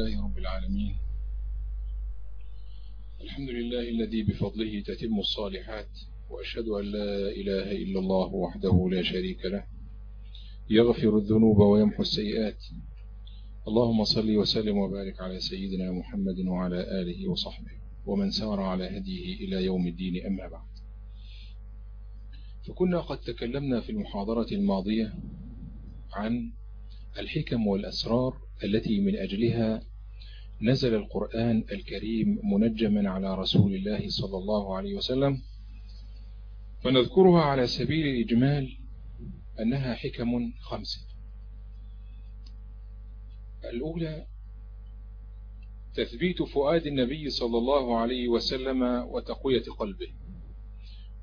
لله رب العالمين. الحمد لله الذي بفضله تتم الصالحات وأشهد أن لا إله إلا الله وحده لا شريك له يغفر الذنوب ويمحو السيئات. اللهم صل وسلم وبارك على سيدنا محمد وعلى آله وصحبه ومن سار على هديه إلى يوم الدين أما بعد. فكنا قد تكلمنا في المحاضرة الماضية عن الحكم والأسرار التي من أجلها نزل القرآن الكريم منجما على رسول الله صلى الله عليه وسلم فنذكرها على سبيل الإجمال أنها حكم خمسة الأولى تثبيت فؤاد النبي صلى الله عليه وسلم وتقوية قلبه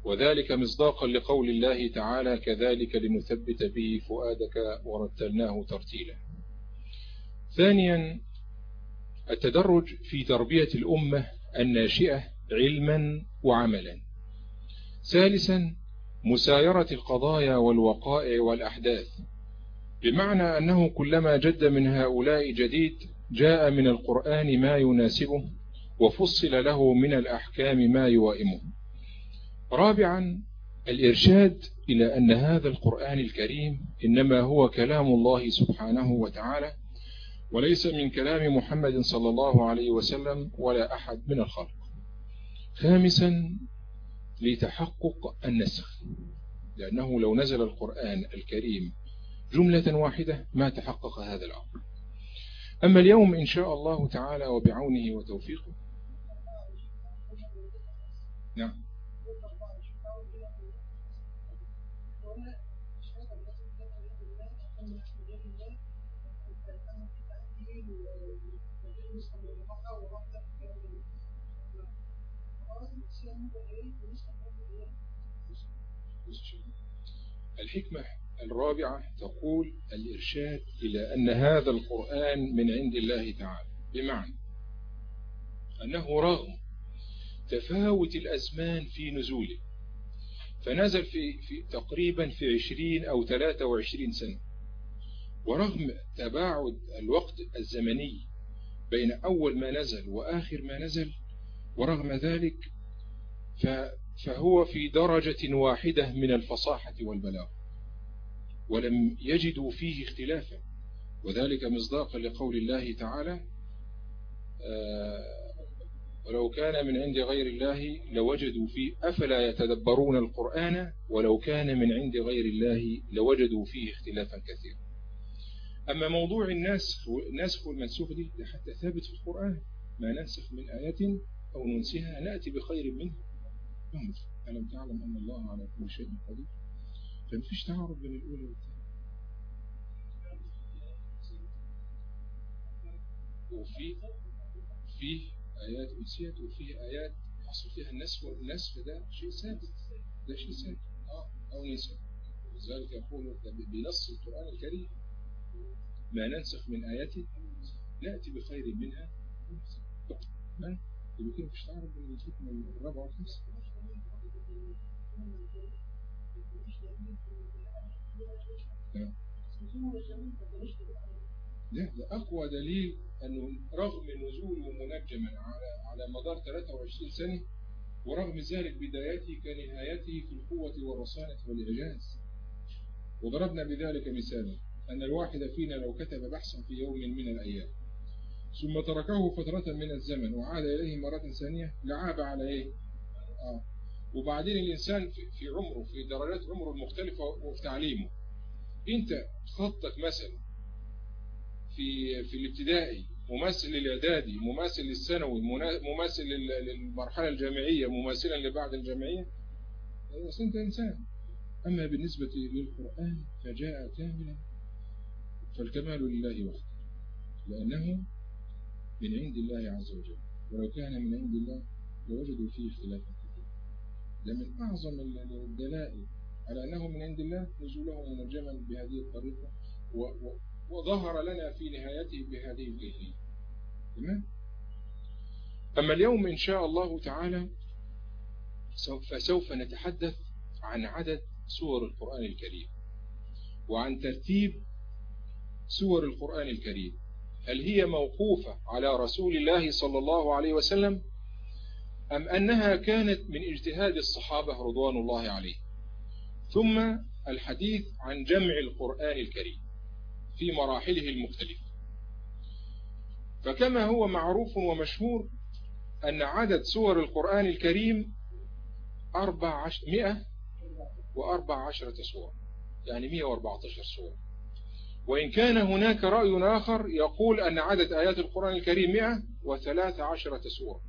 وذلك مصداقا لقول الله تعالى كذلك لنثبت به فؤادك ورتلناه ترتيلا ثانيا التدرج في تربية الأمة الناشئة علما وعملا. ثالثا مسايرة القضايا والوقائع والأحداث. بمعنى أنه كلما جد من هؤلاء جديد جاء من القرآن ما يناسبه وفصل له من الأحكام ما يوائمه. رابعا الإرشاد إلى أن هذا القرآن الكريم إنما هو كلام الله سبحانه وتعالى وليس من كلام محمد صلى الله عليه وسلم ولا أحد من الخلق. خامسا لتحقق النسخ. لأنه لو نزل القرآن الكريم جملة واحدة ما تحقق هذا الأمر. أما اليوم إن شاء الله تعالى وبعونه وتوفيقه. نعم. الحكمة الرابعة تقول الإرشاد إلى أن هذا القرآن من عند الله تعالى. بمعنى أنه رغم تفاوت الأزمان في نزوله فنزل في, في تقريبا في عشرين أو ثلاثة وعشرين سنة. ورغم تباعد الوقت الزمني بين أول ما نزل وآخر ما نزل ورغم ذلك فهو في درجة واحدة من الفصاحة والبلاغ ولم يجدوا فيه اختلافا وذلك مصداقا لقول الله تعالى آه، ولو كان من عند غير الله لوجدوا فيه أفلا يتدبرون القرآن ولو كان من عند غير الله لوجدوا فيه اختلافا كثيرا. أما موضوع النسخ والنسخ والمنسوخ دي حتى ثابت في القرآن. ما ننسخ من آية أو ننسها نأتي بخير منها. ألم تعلم أن الله على كل شيء قدير؟ فمفيش تعارض بين الأولى والثانية. وفي فيه آيات أنسيت وفيه آيات حصل فيها النسخ والنسخ ده شيء ثابت. ده شيء ثابت. آه أو نسخ لذلك يقول بنص القرآن الكريم ما ننسخ من آيات نأتي بخير منها. يبقى كده مفيش تعارض بين الحكمة الرابعة والخامسة لا ده أقوى دليل أنه رغم نزوله منجما على على مدار 23 سنة ورغم ذلك بدايته كنهايته في القوة والرصانة والإعجاز. وضربنا بذلك مثالا. أن الواحد فينا لو كتب بحثا في يوم من الأيام ثم تركه فترة من الزمن وعاد إليه مرة ثانية لعاب على إيه؟ آه. وبعدين الإنسان في عمره في درجات عمره المختلفة وفي تعليمه أنت خطك مثلا في في الابتدائي ممثل للإعدادي ممثل للثانوي ممثل للمرحلة الجامعية ممثلا لبعد الجامعية بس أنت إنسان أما بالنسبة للقرآن فجاء كاملا فالكمال لله وحده لأنه من عند الله عز وجل. ولو كان من عند الله لوجدوا فيه اختلافا ده من أعظم الدلائل على أنه من عند الله نزوله منجما بهذه الطريقة وظهر لنا في نهايته بهذه الكيفية تمام؟ أما اليوم إن شاء الله تعالى فسوف نتحدث عن عدد سور القرآن الكريم وعن ترتيب سور القرآن الكريم. هل هي موقوفة على رسول الله صلى الله عليه وسلم أم أنها كانت من اجتهاد الصحابة رضوان الله عليه؟ ثم الحديث عن جمع القرآن الكريم في مراحله المختلفة. فكما هو معروف ومشهور أن عدد سور القرآن الكريم أربع. مئة وأربع عشرة سورة يعني مئة وأربعة عشر سورة وإن كان هناك رأي آخر يقول أن عدد آيات القرآن الكريم مئة وثلاث عشرة سورة.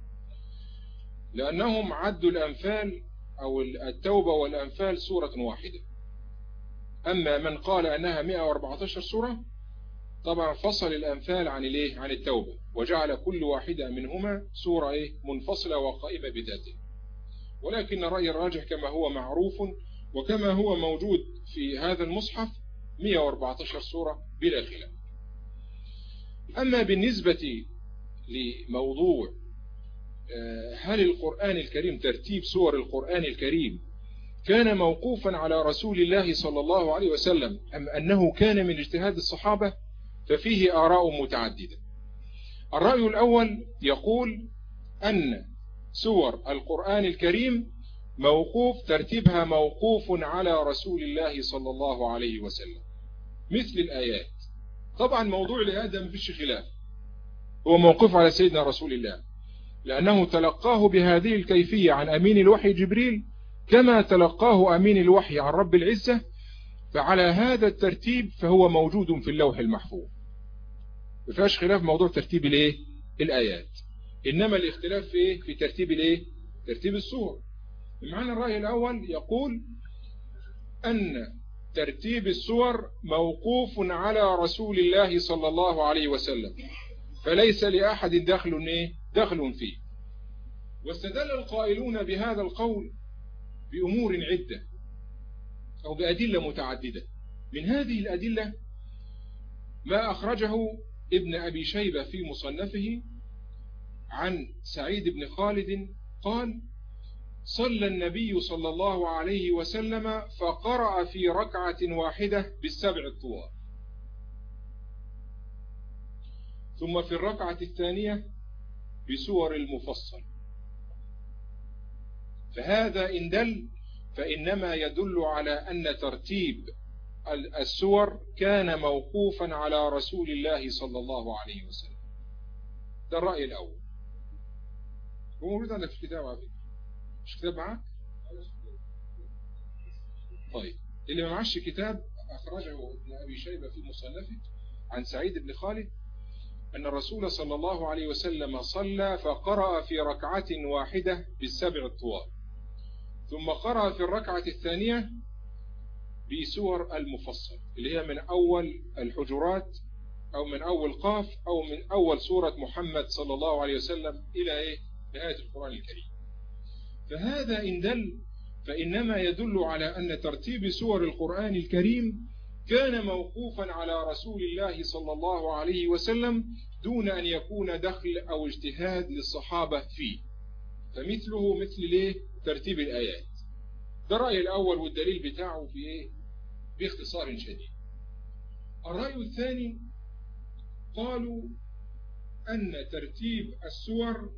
لأنهم عدوا الأنفال أو التوبة والأنفال سورة واحدة. أما من قال أنها 114 سورة طبعا فصل الأنفال عن الإيه؟ عن التوبة وجعل كل واحدة منهما سورة إيه؟ منفصلة وقائمة بذاته ولكن الرأي الراجح كما هو معروف وكما هو موجود في هذا المصحف 114 سورة بلا خلاف. أما بالنسبة لموضوع آه، هل القرآن الكريم ترتيب سور القرآن الكريم كان موقوفا على رسول الله صلى الله عليه وسلم أم أنه كان من اجتهاد الصحابة؟ ففيه آراء متعددة. الرأي الأول يقول أن سور القرآن الكريم موقوف ترتيبها موقوف على رسول الله صلى الله عليه وسلم. مثل الآيات. طبعا موضوع الآيات ده مفيش خلاف. هو موقوف على سيدنا رسول الله. لأنه تلقاه بهذه الكيفية عن أمين الوحي جبريل كما تلقاه أمين الوحي عن رب العزة فعلى هذا الترتيب فهو موجود في اللوح المحفوظ. فيهاش خلاف موضوع ترتيب الإيه؟ الآيات. إنما الاختلاف في إيه؟ في ترتيب الإيه؟ ترتيب السور. بمعنى الرأي الأول يقول أن ترتيب السور موقوف على رسول الله صلى الله عليه وسلم. فليس لأحد دخل إيه؟ دخل فيه. واستدل القائلون بهذا القول بأمور عدة أو بأدلة متعددة. من هذه الأدلة ما أخرجه ابن أبي شيبة في مصنفه عن سعيد بن خالد قال صلى النبي صلى الله عليه وسلم فقرأ في ركعة واحدة بالسبع الطوال. ثم في الركعة الثانية بسور المفصل. فهذا إن دل فإنما يدل على أن ترتيب السور كان موقوفا على رسول الله صلى الله عليه وسلم. ده الرأي الأول. هو موجود عندك في الكتاب على مش كتاب معاك؟ طيب اللي ما معاش كتاب أخرجه ابن أبي شيبة في مصنفه عن سعيد بن خالد أن الرسول صلى الله عليه وسلم صلى فقرأ في ركعة واحدة بالسبع الطوال ثم قرأ في الركعة الثانية بسور المفصل اللي هي من أول الحجرات أو من أول قاف أو من أول سورة محمد صلى الله عليه وسلم إلى إيه؟ نهاية القرآن الكريم. فهذا إن دل فإنما يدل على أن ترتيب سور القرآن الكريم كان موقوفا على رسول الله صلى الله عليه وسلم دون أن يكون دخل أو اجتهاد للصحابة فيه. فمثله مثل ليه؟ ترتيب الآيات. ده الرأي الأول والدليل بتاعه في إيه؟ باختصار شديد. الرأي الثاني قالوا أن ترتيب السور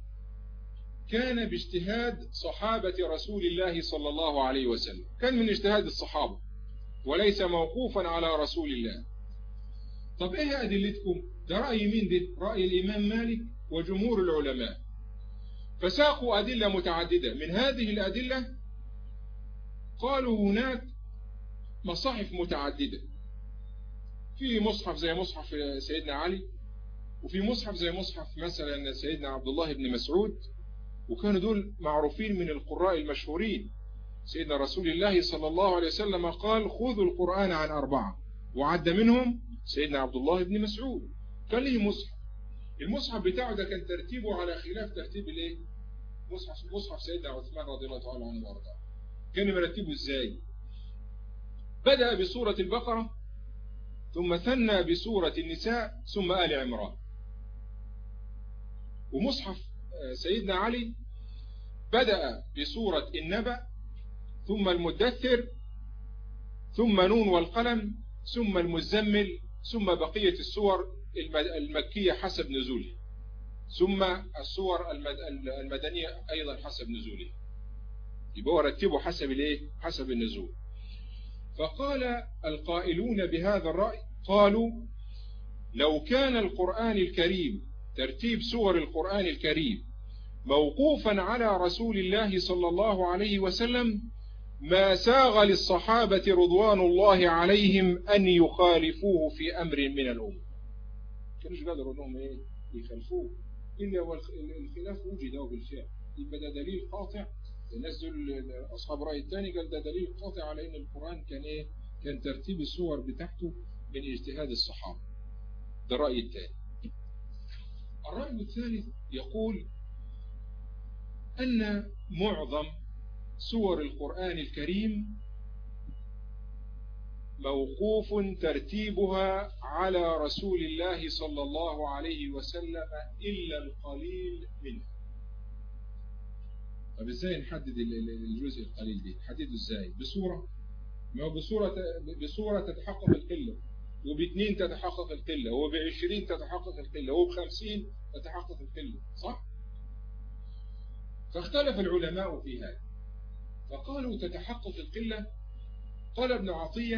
كان باجتهاد صحابة رسول الله صلى الله عليه وسلم. كان من اجتهاد الصحابة وليس موقوفا على رسول الله. طب إيه أدلتكم؟ ده رأي مين ده؟ رأي الإمام مالك وجمهور العلماء. فساقوا أدلة متعددة. من هذه الأدلة قالوا هناك مصاحف متعددة. في مصحف زي مصحف سيدنا علي وفي مصحف زي مصحف مثلا سيدنا عبد الله بن مسعود. وكانوا دول معروفين من القراء المشهورين. سيدنا رسول الله صلى الله عليه وسلم قال خذوا القرآن عن أربعة وعد منهم سيدنا عبد الله بن مسعود. كان له مصحف. المصحف بتاعه ده كان ترتيبه على خلاف ترتيب الايه؟ مصحف مصحف سيدنا عثمان رضي الله تعالى عنه وأرضاه. كان مرتبه إزاي؟ بدأ بسورة البقرة ثم ثنى بسورة النساء ثم آل عمران. ومصحف آه، سيدنا علي بدأ بسورة النبأ ثم المدثر ثم نون والقلم ثم المزمل ثم بقية السور المكية حسب نزولها ثم السور المدنية أيضا حسب نزولها يبقى رتبه حسب الإيه؟ حسب النزول. فقال القائلون بهذا الرأي قالوا لو كان القرآن الكريم ترتيب سور القرآن الكريم موقوفا على رسول الله صلى الله عليه وسلم ما ساغ للصحابة رضوان الله عليهم أن يخالفوه في أمر من الأمة كانوش قادروا أنهم إيه يخالفوه. إلا والخلاف وجد بالفعل. يبقى ده دليل قاطع. نزل أصحاب رأي الثاني قال ده دليل قاطع على أن القرآن كان إيه كان ترتيب السور بتاعته من اجتهاد الصحابة. ده الرأي الثاني الرأي الثالث يقول أن معظم سور القرآن الكريم موقوف ترتيبها على رسول الله صلى الله عليه وسلم إلا القليل منه. طب إزاي نحدد الجزء القليل دي؟ نحدده إزاي؟ بصورة. ما هو بصورة بصورة تتحقق القلة وباثنين تتحقق القلة وبعشرين تتحقق القلة وبخمسين تتحقق القلة صح؟ فاختلف العلماء في هذا فقالوا تتحقق القلة. قال ابن عطية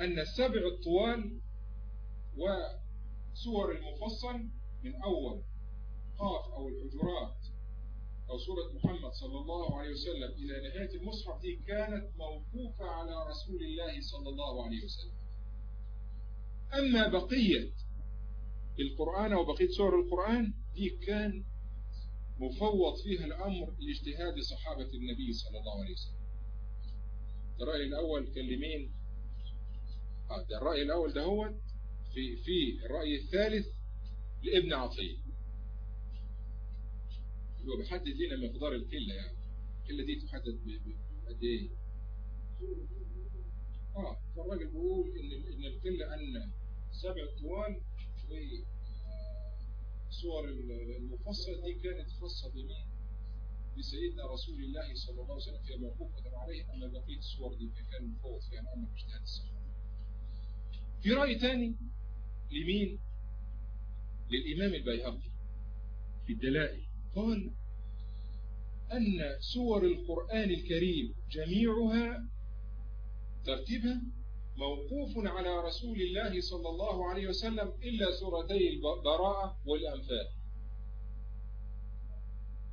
أن السبع الطوال وسور المفصل من أول قاف أو الحجرات أو سورة محمد صلى الله عليه وسلم إلى نهاية المصحف دي كانت موقوفة على رسول الله صلى الله عليه وسلم. أما بقية القرآن أو بقية سور القرآن دي كان مفوض فيها الأمر لاجتهاد صحابة النبي صلى الله عليه وسلم. الرأي الأول كلمين آه ده الرأي الأول ده هو في في الرأي الثالث لابن عطية. هو بيحدد لنا مقدار القلة يعني. القلة دي تحدد بقد إيه؟ آه فالراجل بيقول إن إن القلة أن سبع طوال وصور المفصل دي كانت خاصة بمين؟ بسيدنا رسول الله صلى الله عليه وسلم فيها موقوفة عليه أما بقية الصور دي كان مفوض فيها الأمر اجتهاد الصحابة في رأي ثاني لمين؟ للإمام البيهقي في الدلائل. قال أن سور القرآن الكريم جميعها ترتيبها موقوف على رسول الله صلى الله عليه وسلم إلا سورتي البراءة والأنفال.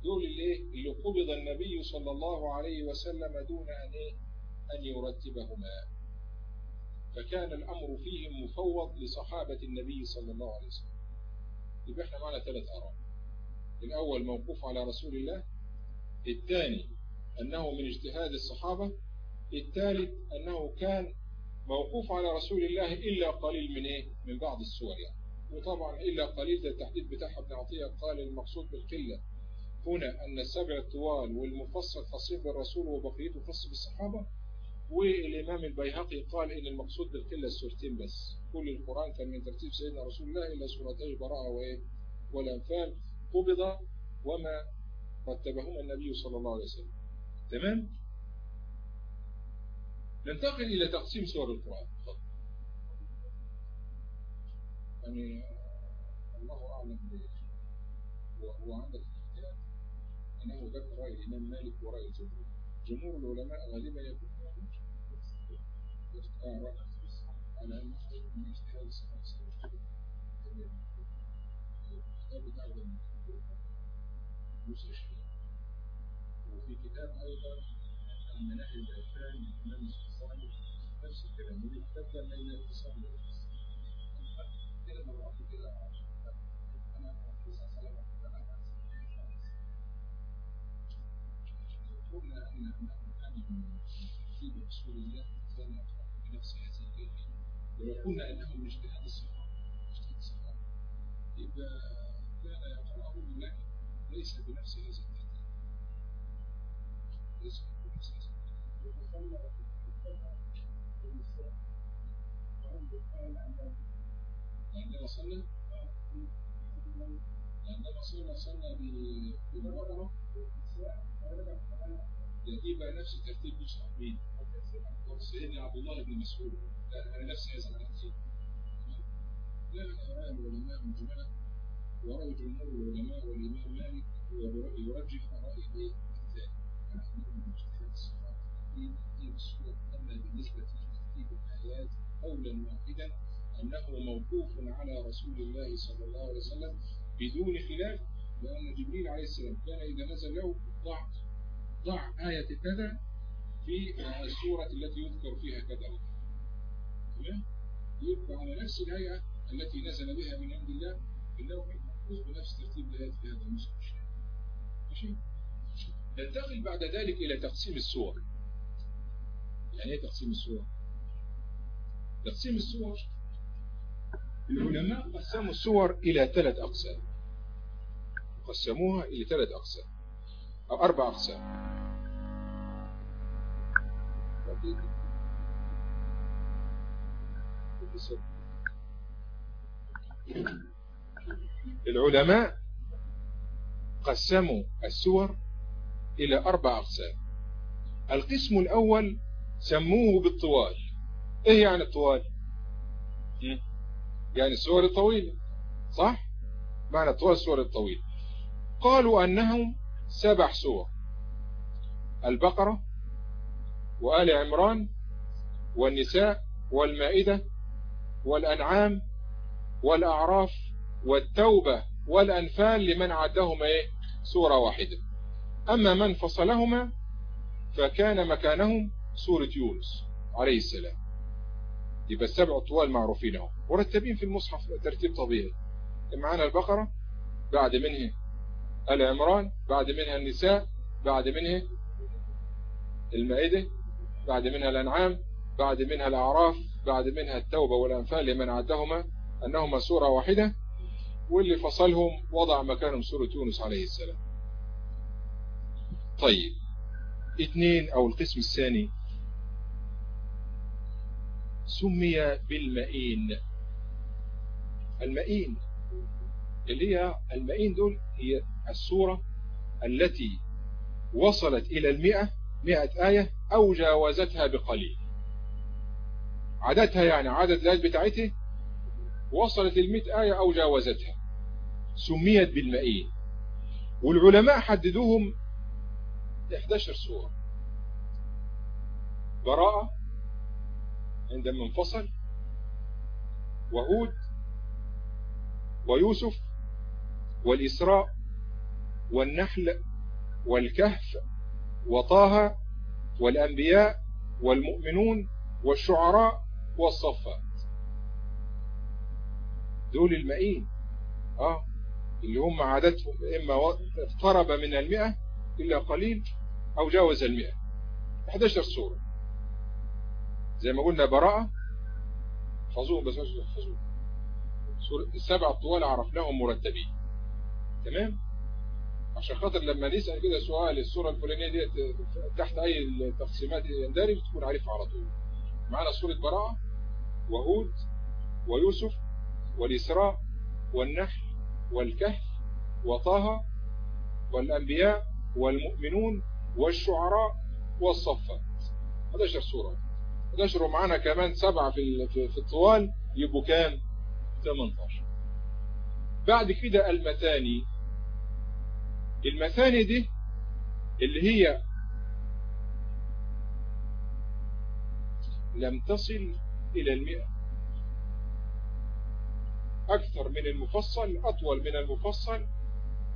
دول اللي, اللي قبض النبي صلى الله عليه وسلم دون أن, إيه؟ أن يرتبهما. فكان الأمر فيهم مفوض لصحابة النبي صلى الله عليه وسلم. يبقى إحنا معنا ثلاث آراء. الأول موقوف على رسول الله. الثاني أنه من اجتهاد الصحابة. الثالث أنه كان موقوف على رسول الله إلا قليل من إيه؟ من بعض السور يعني. وطبعا إلا قليل ده التحديد بتاعها ابن عطية قال المقصود بالقلة. هنا أن السبع الطوال والمفصل خاصين بالرسول وبقيته خاص بالصحابة. والإمام البيهقي قال إن المقصود بالقلة السورتين بس. كل القرآن كان من ترتيب سيدنا رسول الله إلا سورتي البراءة وإيه والأنفال قبض وما رتبهما النبي صلى الله عليه وسلم. تمام؟ ننتقل إلى تقسيم سور القرآن يعني الله أعلم وهو عندك الكتاب أنه ذكر رأي الإمام مالك ورأي الجمهور جمهور العلماء غالبا يكون على أنه من وفي كتاب أيضا المناهج العرفان للإمام الصالح نفس الكلام ودي كتاب كان ليلة اتصال كده مرات كده أنا تسعة سنوات قلنا أن أن في رسول الله كان بنفس هذه الكيفية وقلنا أنه من اجتهاد الصحابة اجتهاد الصحابة يبقى كان يقرأه لكن ليس بنفس هذا الترتيب. ليس عندما صلى عندما صلى صلى بالبقرة يبقى نفس ترتيب مصحفين سيدنا عبد الله بن مسعود نفس هذا الترتيب لا أنا العلماء مجملة ورأي جمهور العلماء والإمام مالك يرجح رأي الثاني أما بالنسبة لترتيب الآيات قولا واحدا أنه موقوف على رسول الله صلى الله عليه وسلم بدون خلاف لأن جبريل عليه السلام كان إذا نزل له ضع ضع آية كذا في السورة التي يذكر فيها كذا تمام يبقى على نفس الهيئة التي نزل بها من عند الله إنه محفوظ بنفس ترتيب الآيات في هذا المسلم ماشي ننتقل بعد ذلك إلى تقسيم السور يعني إيه تقسيم السور تقسيم السور العلماء قسموا السور إلى ثلاث أقسام قسموها إلى ثلاث أقسام أو أربع أقسام العلماء قسموا السور إلى أربع أقسام القسم الأول سموه بالطوال. إيه يعني الطوال؟ يعني السور الطويلة صح؟ معنى طوال السور الطويلة قالوا أنهم سبع سور. البقرة وآل عمران والنساء والمائدة والأنعام والأعراف والتوبة والأنفال لمن عدهم إيه؟ سورة واحدة. أما من فصلهما فكان مكانهم سورة يونس عليه السلام. يبقى السبع طوال معروفين أهو. مرتبين في المصحف ترتيب طبيعي. معانا البقرة بعد منه العمران بعد منها النساء بعد منه المائدة بعد منها الأنعام بعد منها الأعراف بعد منها التوبة والأنفال لمن عدهما أنهما سورة واحدة واللي فصلهم وضع مكانهم سورة يونس عليه السلام. طيب اثنين أو القسم الثاني سمي بالمئين. المئين. اللي هي المئين دول هي السورة التي وصلت إلى المئة مئة آية أو جاوزتها بقليل. عددها يعني عدد الآيات بتاعتها وصلت المئة آية أو جاوزتها. سميت بالمئين. والعلماء حددوهم 11 سورة براءة عندما انفصل وهود ويوسف والإسراء والنحل والكهف وطه والأنبياء والمؤمنون والشعراء والصفات. دول المئين آه اللي هم عددهم إما اقترب من المئة إلا قليل أو جاوز المئة. 11 سورة. زي ما قلنا براءة حفظوهم بس حفظوهم السبع الطوال عرفناهم مرتبين. تمام؟ عشان خاطر لما نسأل كده سؤال الصورة الفلانية دي تحت أي تقسيمات يندرج تكون عارفها على طول. معنا سورة براءة وهود ويوسف والإسراء والنحل والكهف وطه والأنبياء والمؤمنون والشعراء والصفات. 11 سورة. 11 ومعانا كمان سبعة في في الطوال يبقوا كام 18 بعد كده المثاني. المثاني دي اللي هي لم تصل إلى المئة. أكثر من المفصل أطول من المفصل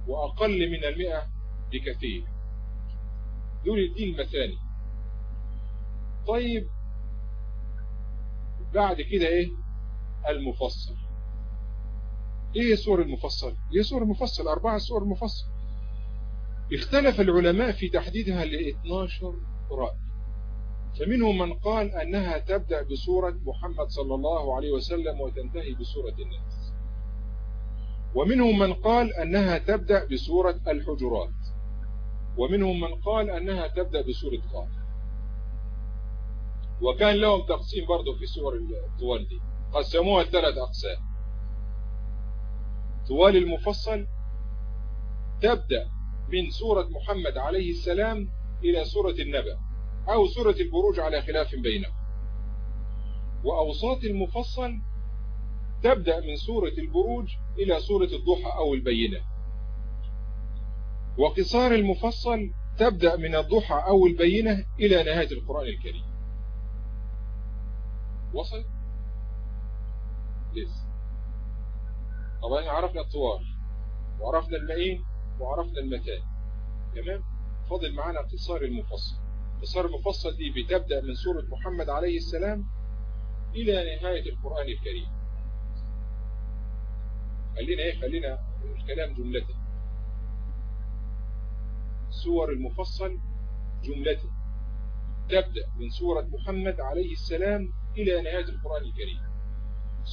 وأقل من المئة بكثير. دول دي المثاني. طيب بعد كده إيه؟ المفصل. إيه سور المفصل؟ إيه سور المفصل؟ أربعة سور المفصل اختلف العلماء في تحديدها ل 12 رأي. فمنهم من قال أنها تبدأ بسورة محمد صلى الله عليه وسلم وتنتهي بسورة الناس. ومنهم من قال أنها تبدأ بسورة الحجرات. ومنهم من قال أنها تبدأ بسورة قاف. وكان لهم تقسيم برضه في سور الطوال دي. قسموها ثلاث أقسام. طوال المفصل تبدأ من سورة محمد عليه السلام إلى سورة النبأ أو سورة البروج على خلاف بينهم. وأوساط المفصل تبدأ من سورة البروج إلى سورة الضحى أو البينة. وقصار المفصل تبدأ من الضحى أو البينة إلى نهاية القرآن الكريم. وصل؟ لسه. طبعا عرفنا الطوال وعرفنا المئين وعرفنا المتان. تمام؟ فاضل معانا قصار المفصل. قصار المفصل دي بتبدأ من سورة محمد عليه السلام إلى نهاية القرآن الكريم. خلينا إيه؟ خلينا الكلام جملة سور المفصل جملة تبدأ من سورة محمد عليه السلام إلى نهاية القرآن الكريم.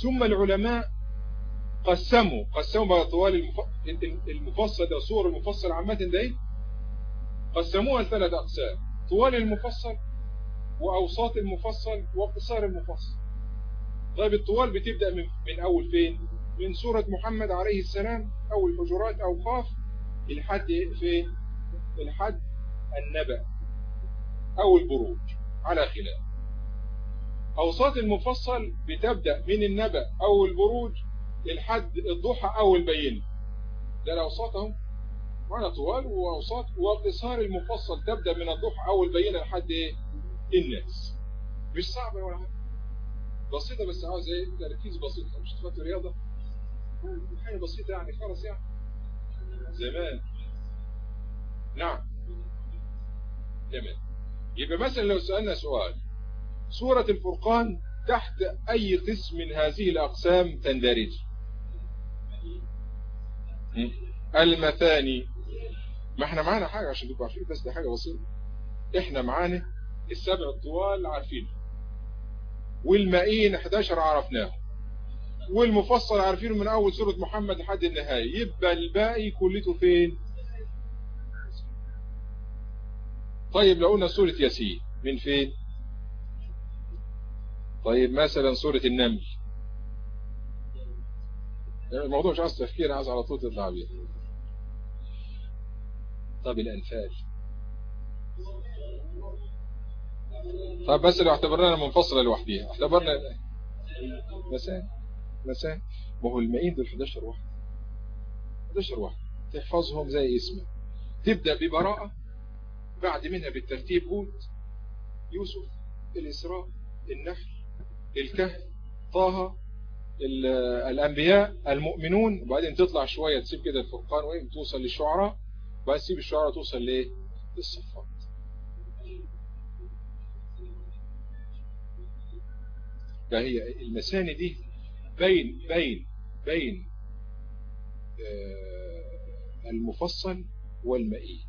ثم العلماء قسموا قسموا طوال المفصل ده صور المفصل عامة ده إيه؟ قسموها لثلاث أقسام طوال المفصل وأوساط المفصل وقصار المفصل. طيب الطوال بتبدأ من, من أول فين؟ من سورة محمد عليه السلام أو الحجرات أو قاف لحد فين؟ لحد النبأ أو البروج على خلاف. أوساط المفصل بتبدأ من النبأ أو البروج لحد الضحى أو البينة. ده الأوساط أهو. معنى طوال وأوساط وقصار المفصل تبدأ من الضحى أو البينة لحد إيه؟ الناس. مش صعبة ولا حاجة بسيطة بس عاوز إيه؟ تركيز بسيط. مش تفكر رياضة حاجة بسيطة يعني خلاص يعني. زمان. نعم. تمام يبقى مثلا لو سألنا سؤال سورة الفرقان تحت أي قسم من هذه الأقسام تندرج؟ المثاني. ما إحنا معانا حاجة عشان تبقى عارفين بس ده حاجة بسيطة. إحنا معانا السبع الطوال عارفينه والمائين 11 عرفناه. والمفصل عارفينه من أول سورة محمد لحد النهاية. يبقى الباقي كلته فين؟ طيب لو قلنا سورة ياسين من فين؟ طيب مثلا سورة النمل. الموضوع مش عايز تفكير عايز على طول تطلع بيه طب الأنفال طب بس لو اعتبرنا منفصلة لوحديها. اعتبرنا مساء مساء. ما هو المائين دول 11 واحد. 11 واحد. تحفظهم زي اسمه. تبدأ ببراءة بعد منها بالترتيب هود يوسف الإسراء النحل. الكهف طه الأنبياء المؤمنون. وبعدين تطلع شوية تسيب كده الفرقان وين؟ توصل للشعراء. وبعدين تسيب الشعراء توصل ليه للصفات. فهي المساني دي. بين بين بين المفصل والمئي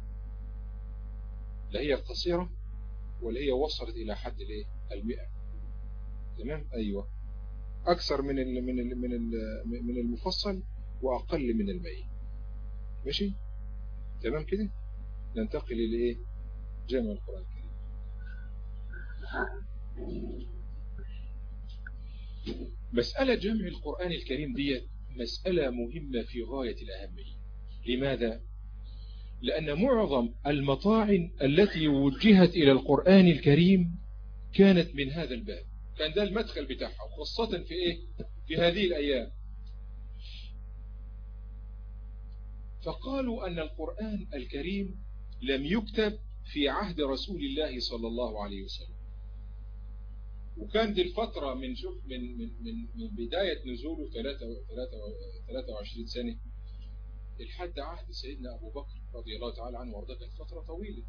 لا هي قصيرة ولا هي وصلت إلى حد الإيه؟ المئة. تمام؟ أيوة. أكثر من ال من ال من ال من المفصل وأقل من المئي ماشي؟ تمام كده؟ ننتقل إلى إيه؟ جامع القرآن الكريم. مسألة جمع القرآن الكريم دي مسألة مهمة في غاية الأهمية. لماذا؟ لأن معظم المطاعن التي وجهت إلى القرآن الكريم كانت من هذا الباب. كان ده المدخل بتاعها خاصة في إيه؟ في هذه الأيام فقالوا أن القرآن الكريم لم يكتب في عهد رسول الله صلى الله عليه وسلم وكانت الفترة من شوف من من من, من بداية نزوله 23 سنة لحد عهد سيدنا أبو بكر رضي الله تعالى عنه وأرضاه كانت فترة طويلة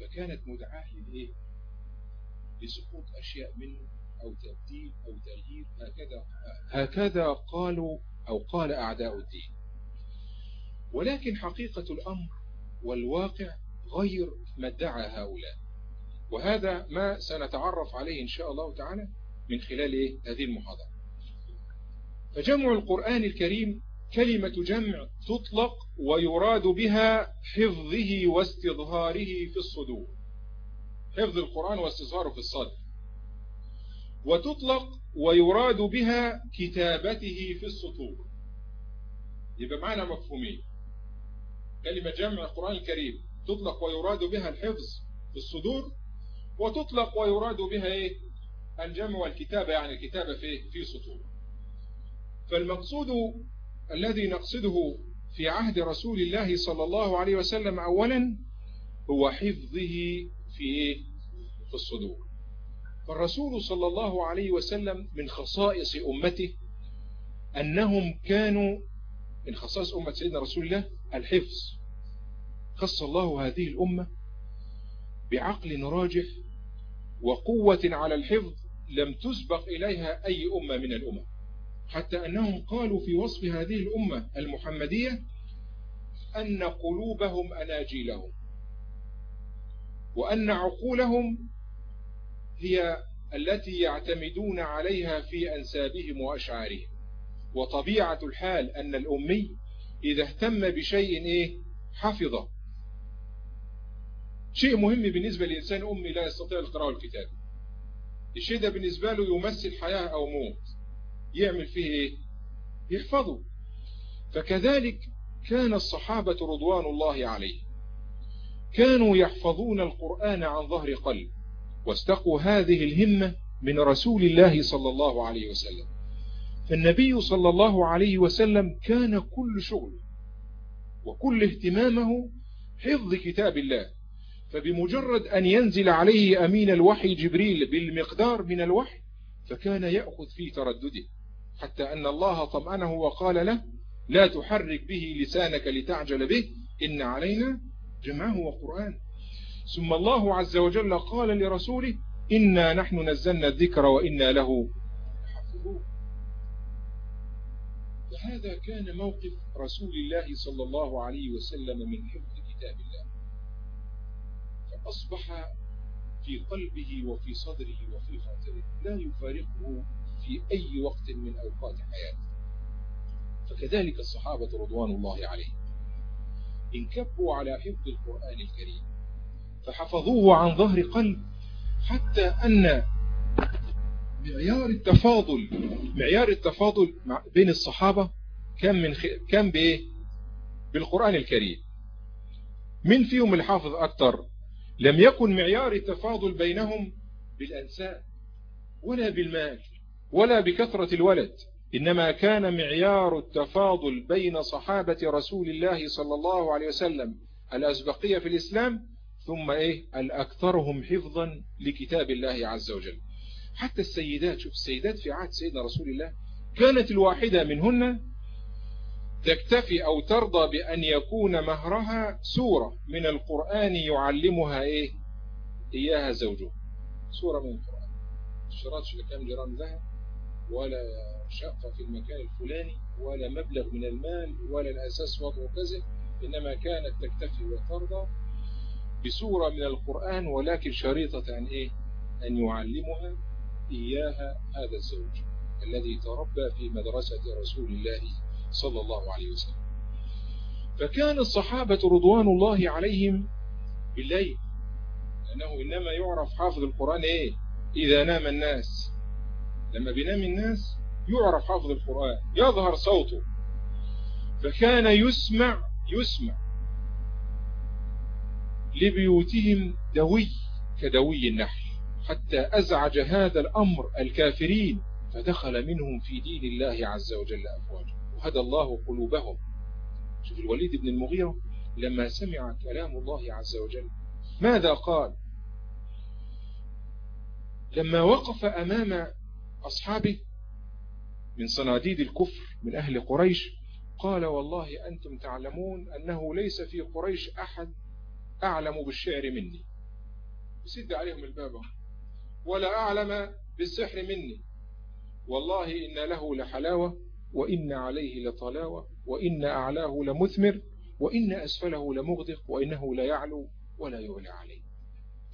فكانت مدعاة لإيه؟ لسقوط أشياء منه أو تبديل أو تغيير هكذا هكذا قالوا أو قال أعداء الدين. ولكن حقيقة الأمر والواقع غير ما ادعى هؤلاء. وهذا ما سنتعرف عليه إن شاء الله تعالى من خلال إيه؟ هذه المحاضرة. فجمع القرآن الكريم كلمة جمع تطلق ويراد بها حفظه واستظهاره في الصدور. حفظ القرآن واستظهاره في الصدر. وتطلق ويراد بها كتابته في السطور. يبقى معنا مفهومين. كلمة جمع القرآن الكريم. تطلق ويراد بها الحفظ في الصدور وتطلق ويراد بها إيه؟ الجمع والكتابة يعني الكتابة في في سطور. فالمقصود الذي نقصده في عهد رسول الله صلى الله عليه وسلم أولا هو حفظه في في الصدور. فالرسول صلى الله عليه وسلم من خصائص أمته أنهم كانوا من خصائص أمة سيدنا رسول الله الحفظ. خص الله هذه الأمة بعقل راجح وقوة على الحفظ لم تسبق إليها أي أمة من الأمم. حتى أنهم قالوا في وصف هذه الأمة المحمدية أن قلوبهم أناجيلهم وأن عقولهم هي التي يعتمدون عليها في أنسابهم وأشعارهم. وطبيعة الحال أن الأمي إذا اهتم بشيء إيه؟ حفظه. شيء مهم بالنسبة لإنسان أمي لا يستطيع القراءة والكتاب الشيء ده بالنسبة له يمثل حياة أو موت. يعمل فيه إيه؟ يحفظه. فكذلك كان الصحابة رضوان الله عليه كانوا يحفظون القرآن عن ظهر قلب. واستقوا هذه الهمة من رسول الله صلى الله عليه وسلم. فالنبي صلى الله عليه وسلم كان كل شغل وكل اهتمامه حفظ كتاب الله. فبمجرد أن ينزل عليه أمين الوحي جبريل بالمقدار من الوحي فكان يأخذ في تردده حتى أن الله طمأنه وقال له لا تحرك به لسانك لتعجل به إن علينا جمعه وقرآن. ثم الله عز وجل قال لرسوله إنا نحن نزلنا الذكر وإنا له حافظون. فهذا كان موقف رسول الله صلى الله عليه وسلم من حفظ كتاب الله. فأصبح في قلبه وفي صدره وفي خاطره لا يفارقه في أي وقت من أوقات حياته. فكذلك الصحابة رضوان الله عليهم. انكبوا على حفظ القرآن الكريم. فحفظوه عن ظهر قلب حتى أن معيار التفاضل معيار التفاضل بين الصحابة كان من خ... كان بإيه؟ بالقرآن الكريم. من فيهم الحافظ أكثر لم يكن معيار التفاضل بينهم بالأنساب ولا بالمال ولا بكثرة الولد إنما كان معيار التفاضل بين صحابة رسول الله صلى الله عليه وسلم الأسبقية في الإسلام ثم إيه؟ الأكثرهم حفظا لكتاب الله عز وجل. حتى السيدات شوف السيدات في عهد سيدنا رسول الله كانت الواحدة منهن تكتفي أو ترضى بأن يكون مهرها سورة من القرآن يعلمها إيه؟ إياها زوجها سورة من القرآن. اشتراطش لكام جرام ذهب ولا شقة في المكان الفلاني ولا مبلغ من المال ولا الأساس وضع كذا إنما كانت تكتفي وترضى بسورة من القرآن ولكن شريطة عن إيه؟ أن يعلمها إياها هذا الزوج الذي تربى في مدرسة رسول الله صلى الله عليه وسلم. فكان الصحابة رضوان الله عليهم بالليل لأنه إنما يعرف حافظ القرآن إيه؟ إذا نام الناس. لما بينام الناس يعرف حافظ القرآن يظهر صوته. فكان يسمع يسمع. لبيوتهم دوي كدوي النحل حتى أزعج هذا الأمر الكافرين فدخل منهم في دين الله عز وجل أفواجا وهدى الله قلوبهم. شوف الوليد بن المغيرة لما سمع كلام الله عز وجل ماذا قال؟ لما وقف أمام أصحابه من صناديد الكفر من أهل قريش قال والله أنتم تعلمون أنه ليس في قريش أحد أعلم بالشعر مني. يسد عليهم الباب. ولا أعلم بالسحر مني. والله إن له لحلاوة وإن عليه لطلاوة وإن أعلاه لمثمر وإن أسفله لمغدق وإنه لا يعلو ولا يعلى عليه.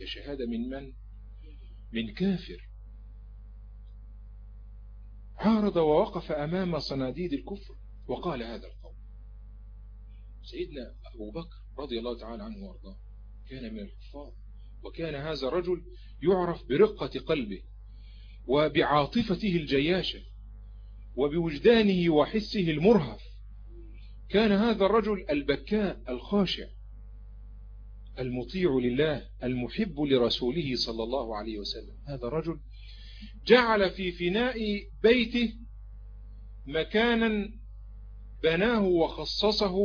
ده شهادة من من؟ من كافر. عارض ووقف أمام صناديد الكفر وقال هذا القول سيدنا أبو بكر رضي الله تعالى عنه وارضاه. كان من الكفار وكان هذا الرجل يعرف برقة قلبه وبعاطفته الجياشة وبوجدانه وحسه المرهف. كان هذا الرجل البكاء الخاشع المطيع لله المحب لرسوله صلى الله عليه وسلم. هذا الرجل جعل في فناء بيته مكانا بناه وخصصه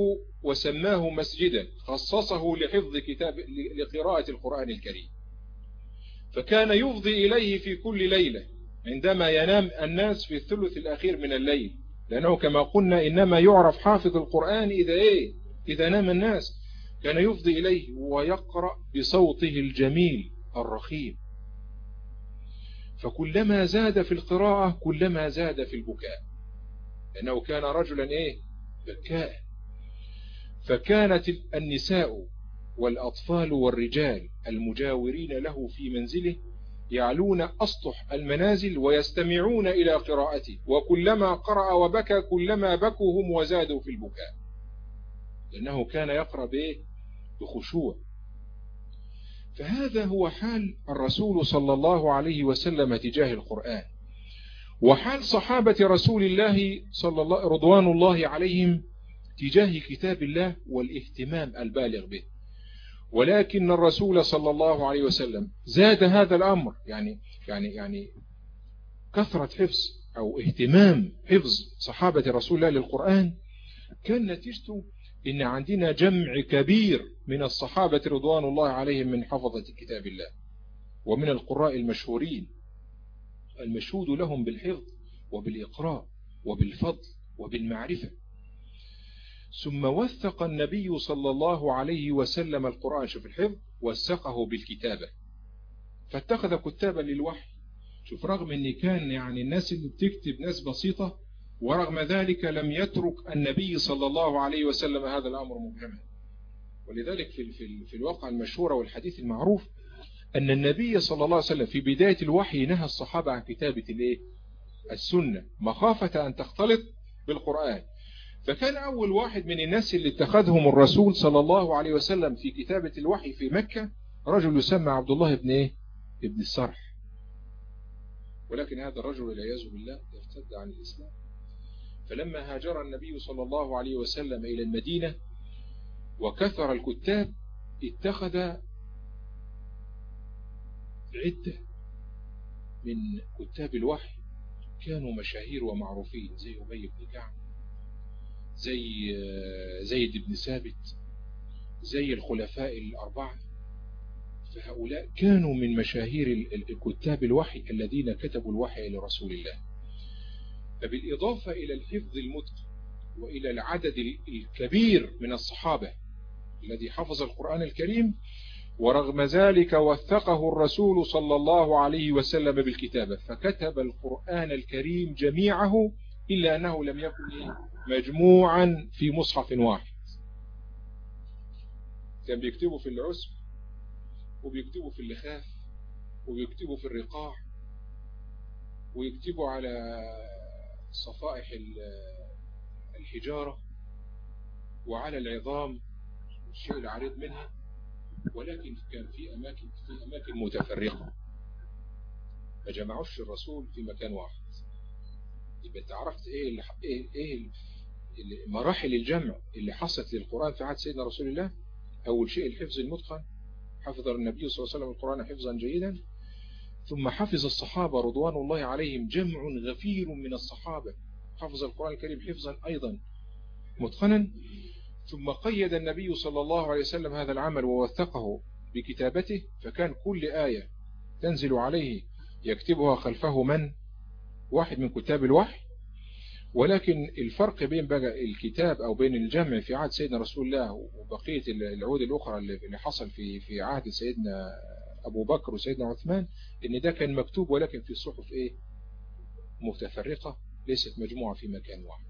وسماه مسجدا خصصه لحفظ كتاب لقراءة القرآن الكريم. فكان يفضي إليه في كل ليلة عندما ينام الناس في الثلث الأخير من الليل. لأنه كما قلنا إنما يعرف حافظ القرآن إذا إيه؟ إذا نام الناس. كان يفضي إليه ويقرأ بصوته الجميل الرخيم. فكلما زاد في القراءة كلما زاد في البكاء. لأنه كان رجلا إيه؟ بكاء. فكانت النساء والأطفال والرجال المجاورين له في منزله يعلون أسطح المنازل ويستمعون إلى قراءته وكلما قرأ وبكى كلما بكوا هم وزادوا في البكاء. لأنه كان يقرأ به بخشوع. فهذا هو حال الرسول صلى الله عليه وسلم تجاه القرآن. وحال صحابة رسول الله صلى الله رضوان الله عليهم تجاه كتاب الله والاهتمام البالغ به. ولكن الرسول صلى الله عليه وسلم زاد هذا الأمر يعني يعني يعني كثرة حفظ أو اهتمام حفظ صحابة رسول الله للقرآن. كان نتيجته إن عندنا جمع كبير من الصحابة رضوان الله عليهم من حفظة كتاب الله ومن القراء المشهورين المشهود لهم بالحفظ وبالإقراء وبالفضل وبالمعرفة. ثم وثق النبي صلى الله عليه وسلم القرآن شوف الحفظ وثقه بالكتابة. فاتخذ كتابا للوحي. شوف رغم إن كان يعني الناس اللي بتكتب ناس بسيطة ورغم ذلك لم يترك النبي صلى الله عليه وسلم هذا الأمر مبهما. ولذلك في, في, في الواقع المشهورة والحديث المعروف أن النبي صلى الله عليه وسلم في بداية الوحي نهى الصحابة عن كتابة الإيه؟ السنة. مخافة أن تختلط بالقرآن. فكان أول واحد من الناس اللي اتخذهم الرسول صلى الله عليه وسلم في كتابة الوحي في مكة رجل يسمى عبد الله بن إيه؟ ابن السرح ولكن هذا الرجل والعياذ بالله ارتد عن الإسلام. فلما هاجر النبي صلى الله عليه وسلم إلى المدينة وكثر الكتاب اتخذ عدة من كتاب الوحي. كانوا مشاهير ومعروفين زي أبي بن كعب. زي زيد بن ثابت زي الخلفاء الأربعة. فهؤلاء كانوا من مشاهير الكتاب الوحي الذين كتبوا الوحي لرسول الله. فبالإضافة إلى الحفظ المتقن وإلى العدد الكبير من الصحابة الذي حفظ القرآن الكريم ورغم ذلك وثقه الرسول صلى الله عليه وسلم بالكتابة فكتب القرآن الكريم جميعه إلا أنه لم يكن مجموعا في مصحف واحد. كان بيكتبوا في العسب وبيكتبوا في اللخاف وبيكتبوا في الرقاع ويكتبوا على صفائح الحجارة وعلى العظام الشيء العريض منها. ولكن كان في أماكن في أماكن متفرقة. ما جمعوش الرسول في مكان واحد. يبقى أنت عرفت إيه اللي إيه إيه مراحل الجمع اللي حصلت للقرآن في عهد سيدنا رسول الله. أول شيء الحفظ المتقن. حفظ النبي صلى الله عليه وسلم القرآن حفظا جيدا. ثم حفظ الصحابة رضوان الله عليهم جمع غفير من الصحابة. حفظ القرآن الكريم حفظا أيضا متقنا. ثم قيد النبي صلى الله عليه وسلم هذا العمل ووثقه بكتابته. فكان كل آية تنزل عليه يكتبها خلفه من؟ واحد من كتاب الوحي. ولكن الفرق بين بقى الكتاب أو بين الجمع في عهد سيدنا رسول الله وبقية العهود الأخرى اللي حصل في في عهد سيدنا أبو بكر وسيدنا عثمان إن ده كان مكتوب ولكن في صحف إيه؟ متفرقة ليست مجموعة في مكان واحد.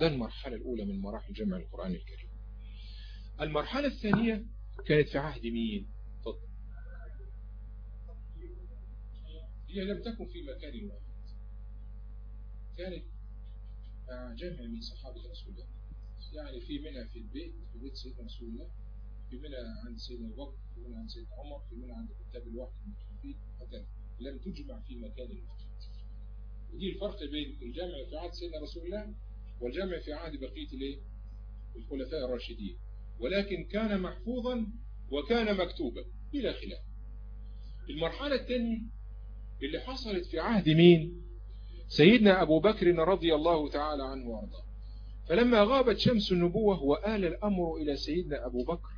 ده المرحلة الأولى من مراحل جمع القرآن الكريم. المرحلة الثانية كانت في عهد مين. هي لم تكن في مكان واحد. كانت جمع من صحابة رسول الله. يعني في منها في البيت في بيت سيدنا رسول الله في منها عند سيدنا أبو بكر في منها عند سيدنا عمر في منها عند كتاب الوحي المتوفيق هكذا لم تجمع في مكان واحد ودي الفرق بين الجمع في عهد سيدنا رسول الله والجمع في عهد بقية الإيه؟ الخلفاء الراشدين. ولكن كان محفوظا وكان مكتوبا بلا خلاف. المرحلة الثانية اللي حصلت في عهد مين؟ سيدنا أبو بكر رضي الله تعالى عنه وأرضاه فلما غابت شمس النبوة وآل الأمر إلى سيدنا أبو بكر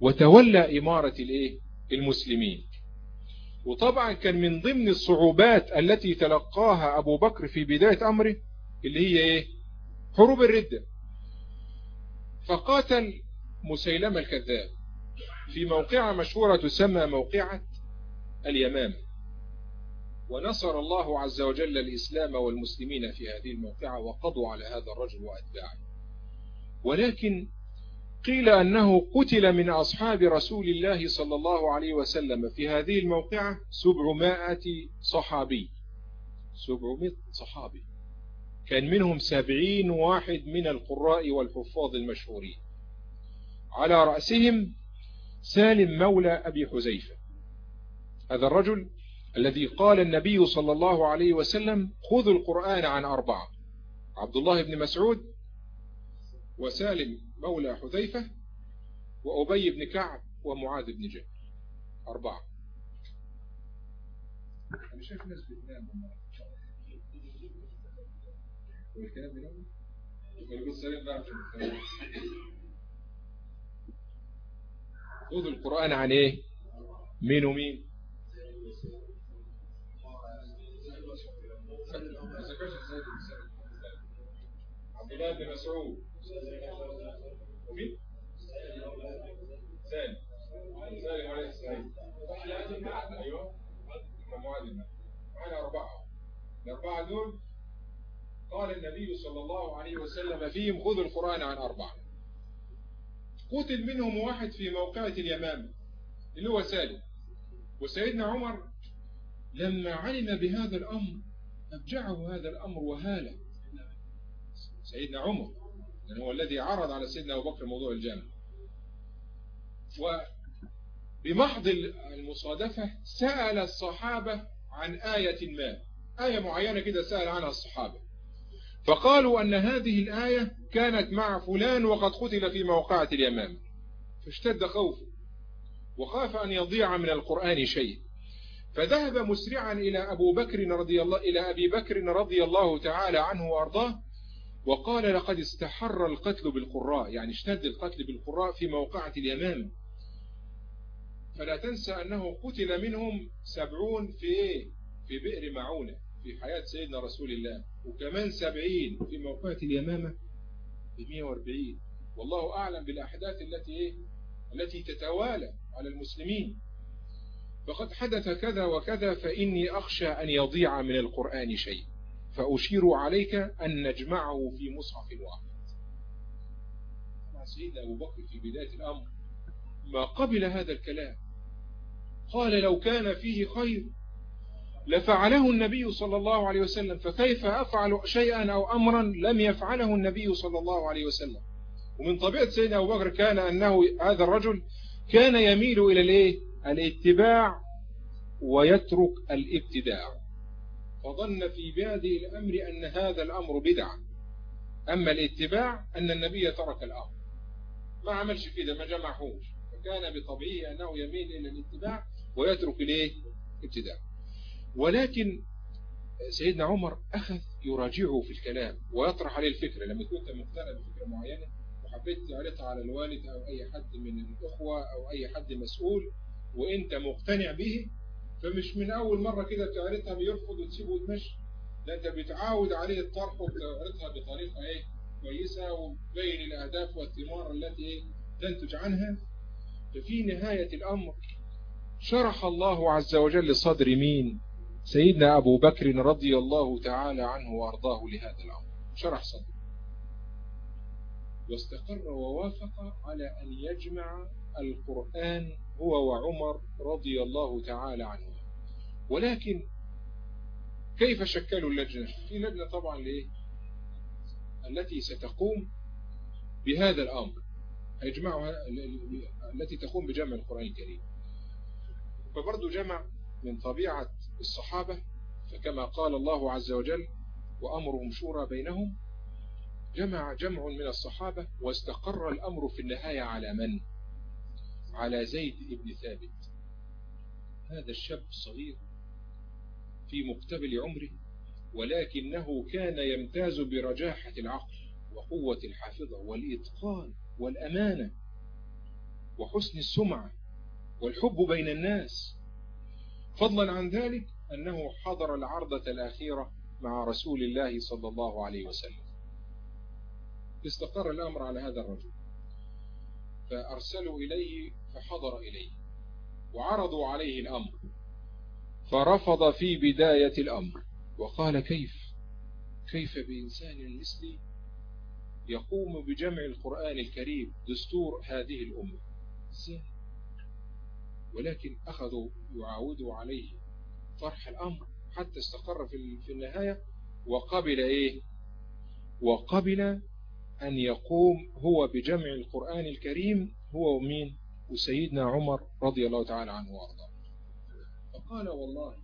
وتولى إمارة الإيه؟ المسلمين وطبعا كان من ضمن الصعوبات التي تلقاها أبو بكر في بداية أمره اللي هي إيه؟ حروب الردة فقاتل مسيلمة الكذاب في موقعة مشهورة تسمى موقعة اليمامة ونصر الله عز وجل الإسلام والمسلمين في هذه الموقعة وقضوا على هذا الرجل وأتباعه. ولكن قيل أنه قتل من أصحاب رسول الله صلى الله عليه وسلم في هذه الموقعة سبعمائة صحابي. سبعمائة صحابي. كان منهم سبعين واحد من القراء والحفاظ المشهورين. على رأسهم سالم مولى أبي حزيفة هذا الرجل الذي قال النبي صلى الله عليه وسلم خذوا القرآن عن أربعة. عبد الله بن مسعود وسالم مولى حذيفة وأبي بن كعب ومعاذ بن جبل. أربعة. أنا شايف ناس بتنام والكلام بينهم سالم بقى خذوا القرآن عن إيه؟ مين ومين؟ عبد الله بن مسعود. ومين سالم سالم عليه السلام. أيوه. معاذ معنا أربعة. الأربعة دول قال النبي صلى الله عليه وسلم فيهم خذوا القرآن عن أربعة. قتل منهم واحد في موقعة اليمامة اللي هو سالم. وسيدنا عمر لما علم بهذا الأمر أبجعه هذا الأمر وهاله. سيدنا عمر لأنه هو الذي عرض على سيدنا أبو بكر موضوع الجامع. وبمحض المصادفة سأل الصحابة عن آية ما. آية معينة كده سأل عنها الصحابة. فقالوا أن هذه الآية كانت مع فلان وقد قتل في موقعة اليمام فاشتد خوفه وخاف أن يضيع من القرآن شيء. فذهب مسرعا إلى أبو بكر رضي الله إلى أبي بكر رضي الله تعالى عنه وأرضاه وقال لقد استحر القتل بالقراء يعني اشتد القتل بالقراء في موقعة اليمام فلا تنسى أنه قتل منهم سبعون في إيه؟ في بئر معونة في حياة سيدنا رسول الله وكمان سبعين في موقعة اليمامة بمئة وأربعين والله أعلم بالأحداث التي إيه؟ التي تتوالى على المسلمين فقد حدث كذا وكذا فإني أخشى أن يضيع من القرآن شيء فأشير عليك أن نجمعه في مصحف واحد. سيدنا أبو بكر في بداية الأمر ما قبل هذا الكلام قال لو كان فيه خير لفعله النبي صلى الله عليه وسلم فكيف أفعل شيئا أو أمرا لم يفعله النبي صلى الله عليه وسلم؟ ومن طبيعة سيدنا أبو بكر كان أنه هذا الرجل كان يميل إلى الإيه؟ الاتباع ويترك الابتداع. فظن في بادئ الأمر أن هذا الأمر بدعة. أما الاتباع أن النبي ترك الأمر. ما عملش كده ما جمعهوش. فكان بطبيعه أنه يميل إلى الاتباع ويترك الايه ابتداع. ولكن سيدنا عمر أخذ يراجعه في الكلام ويطرح عليه الفكرة. لما كنت مقتنع بفكرة معينة وحبيت تعرضها على الوالد أو أي حد من الأخوة أو أي حد مسؤول وإنت مقتنع به فمش من أول مرة كده بتعرضها بيرفض وتسيبه وتمشي. لا أنت بتعاود عليه الطرح وبتعرضها بطريقة إيه كويسة وتبين الأهداف والثمار التي إيه تنتج عنها. ففي نهاية الأمر شرح الله عز وجل صدر مين؟ سيدنا أبو بكر رضي الله تعالى عنه وأرضاه لهذا الأمر. شرح صدره. واستقر ووافق على أن يجمع القرآن هو وعمر رضي الله تعالى عنه. ولكن كيف شكلوا اللجنة؟ في لجنة طبعا ليه التي ستقوم بهذا الأمر. يجمعها التي تقوم بجمع القرآن الكريم. فبرضو جمع من طبيعة الصحابة فكما قال الله عز وجل وأمرهم شورى بينهم جمع جمع من الصحابة واستقر الأمر في النهاية على من؟ على زيد بن ثابت. هذا الشاب الصغير في مقتبل عمره ولكنه كان يمتاز برجاحة العقل وقوة الحافظة والإتقان والأمانة وحسن السمعة والحب بين الناس. فضلا عن ذلك أنه حضر العرضة الأخيرة مع رسول الله صلى الله عليه وسلم. استقر الأمر على هذا الرجل فأرسلوا إليه فحضر إليه وعرضوا عليه الأمر. فرفض في بداية الأمر. وقال كيف؟ كيف بإنسان مثلي يقوم بجمع القرآن الكريم دستور هذه الأمة؟ ولكن أخذوا يعاودوا عليه طرح الأمر حتى استقر في النهاية وقبل إيه؟ وقبل أن يقوم هو بجمع القرآن الكريم هو ومين وسيدنا عمر رضي الله تعالى عنه وأرضاه. فقال والله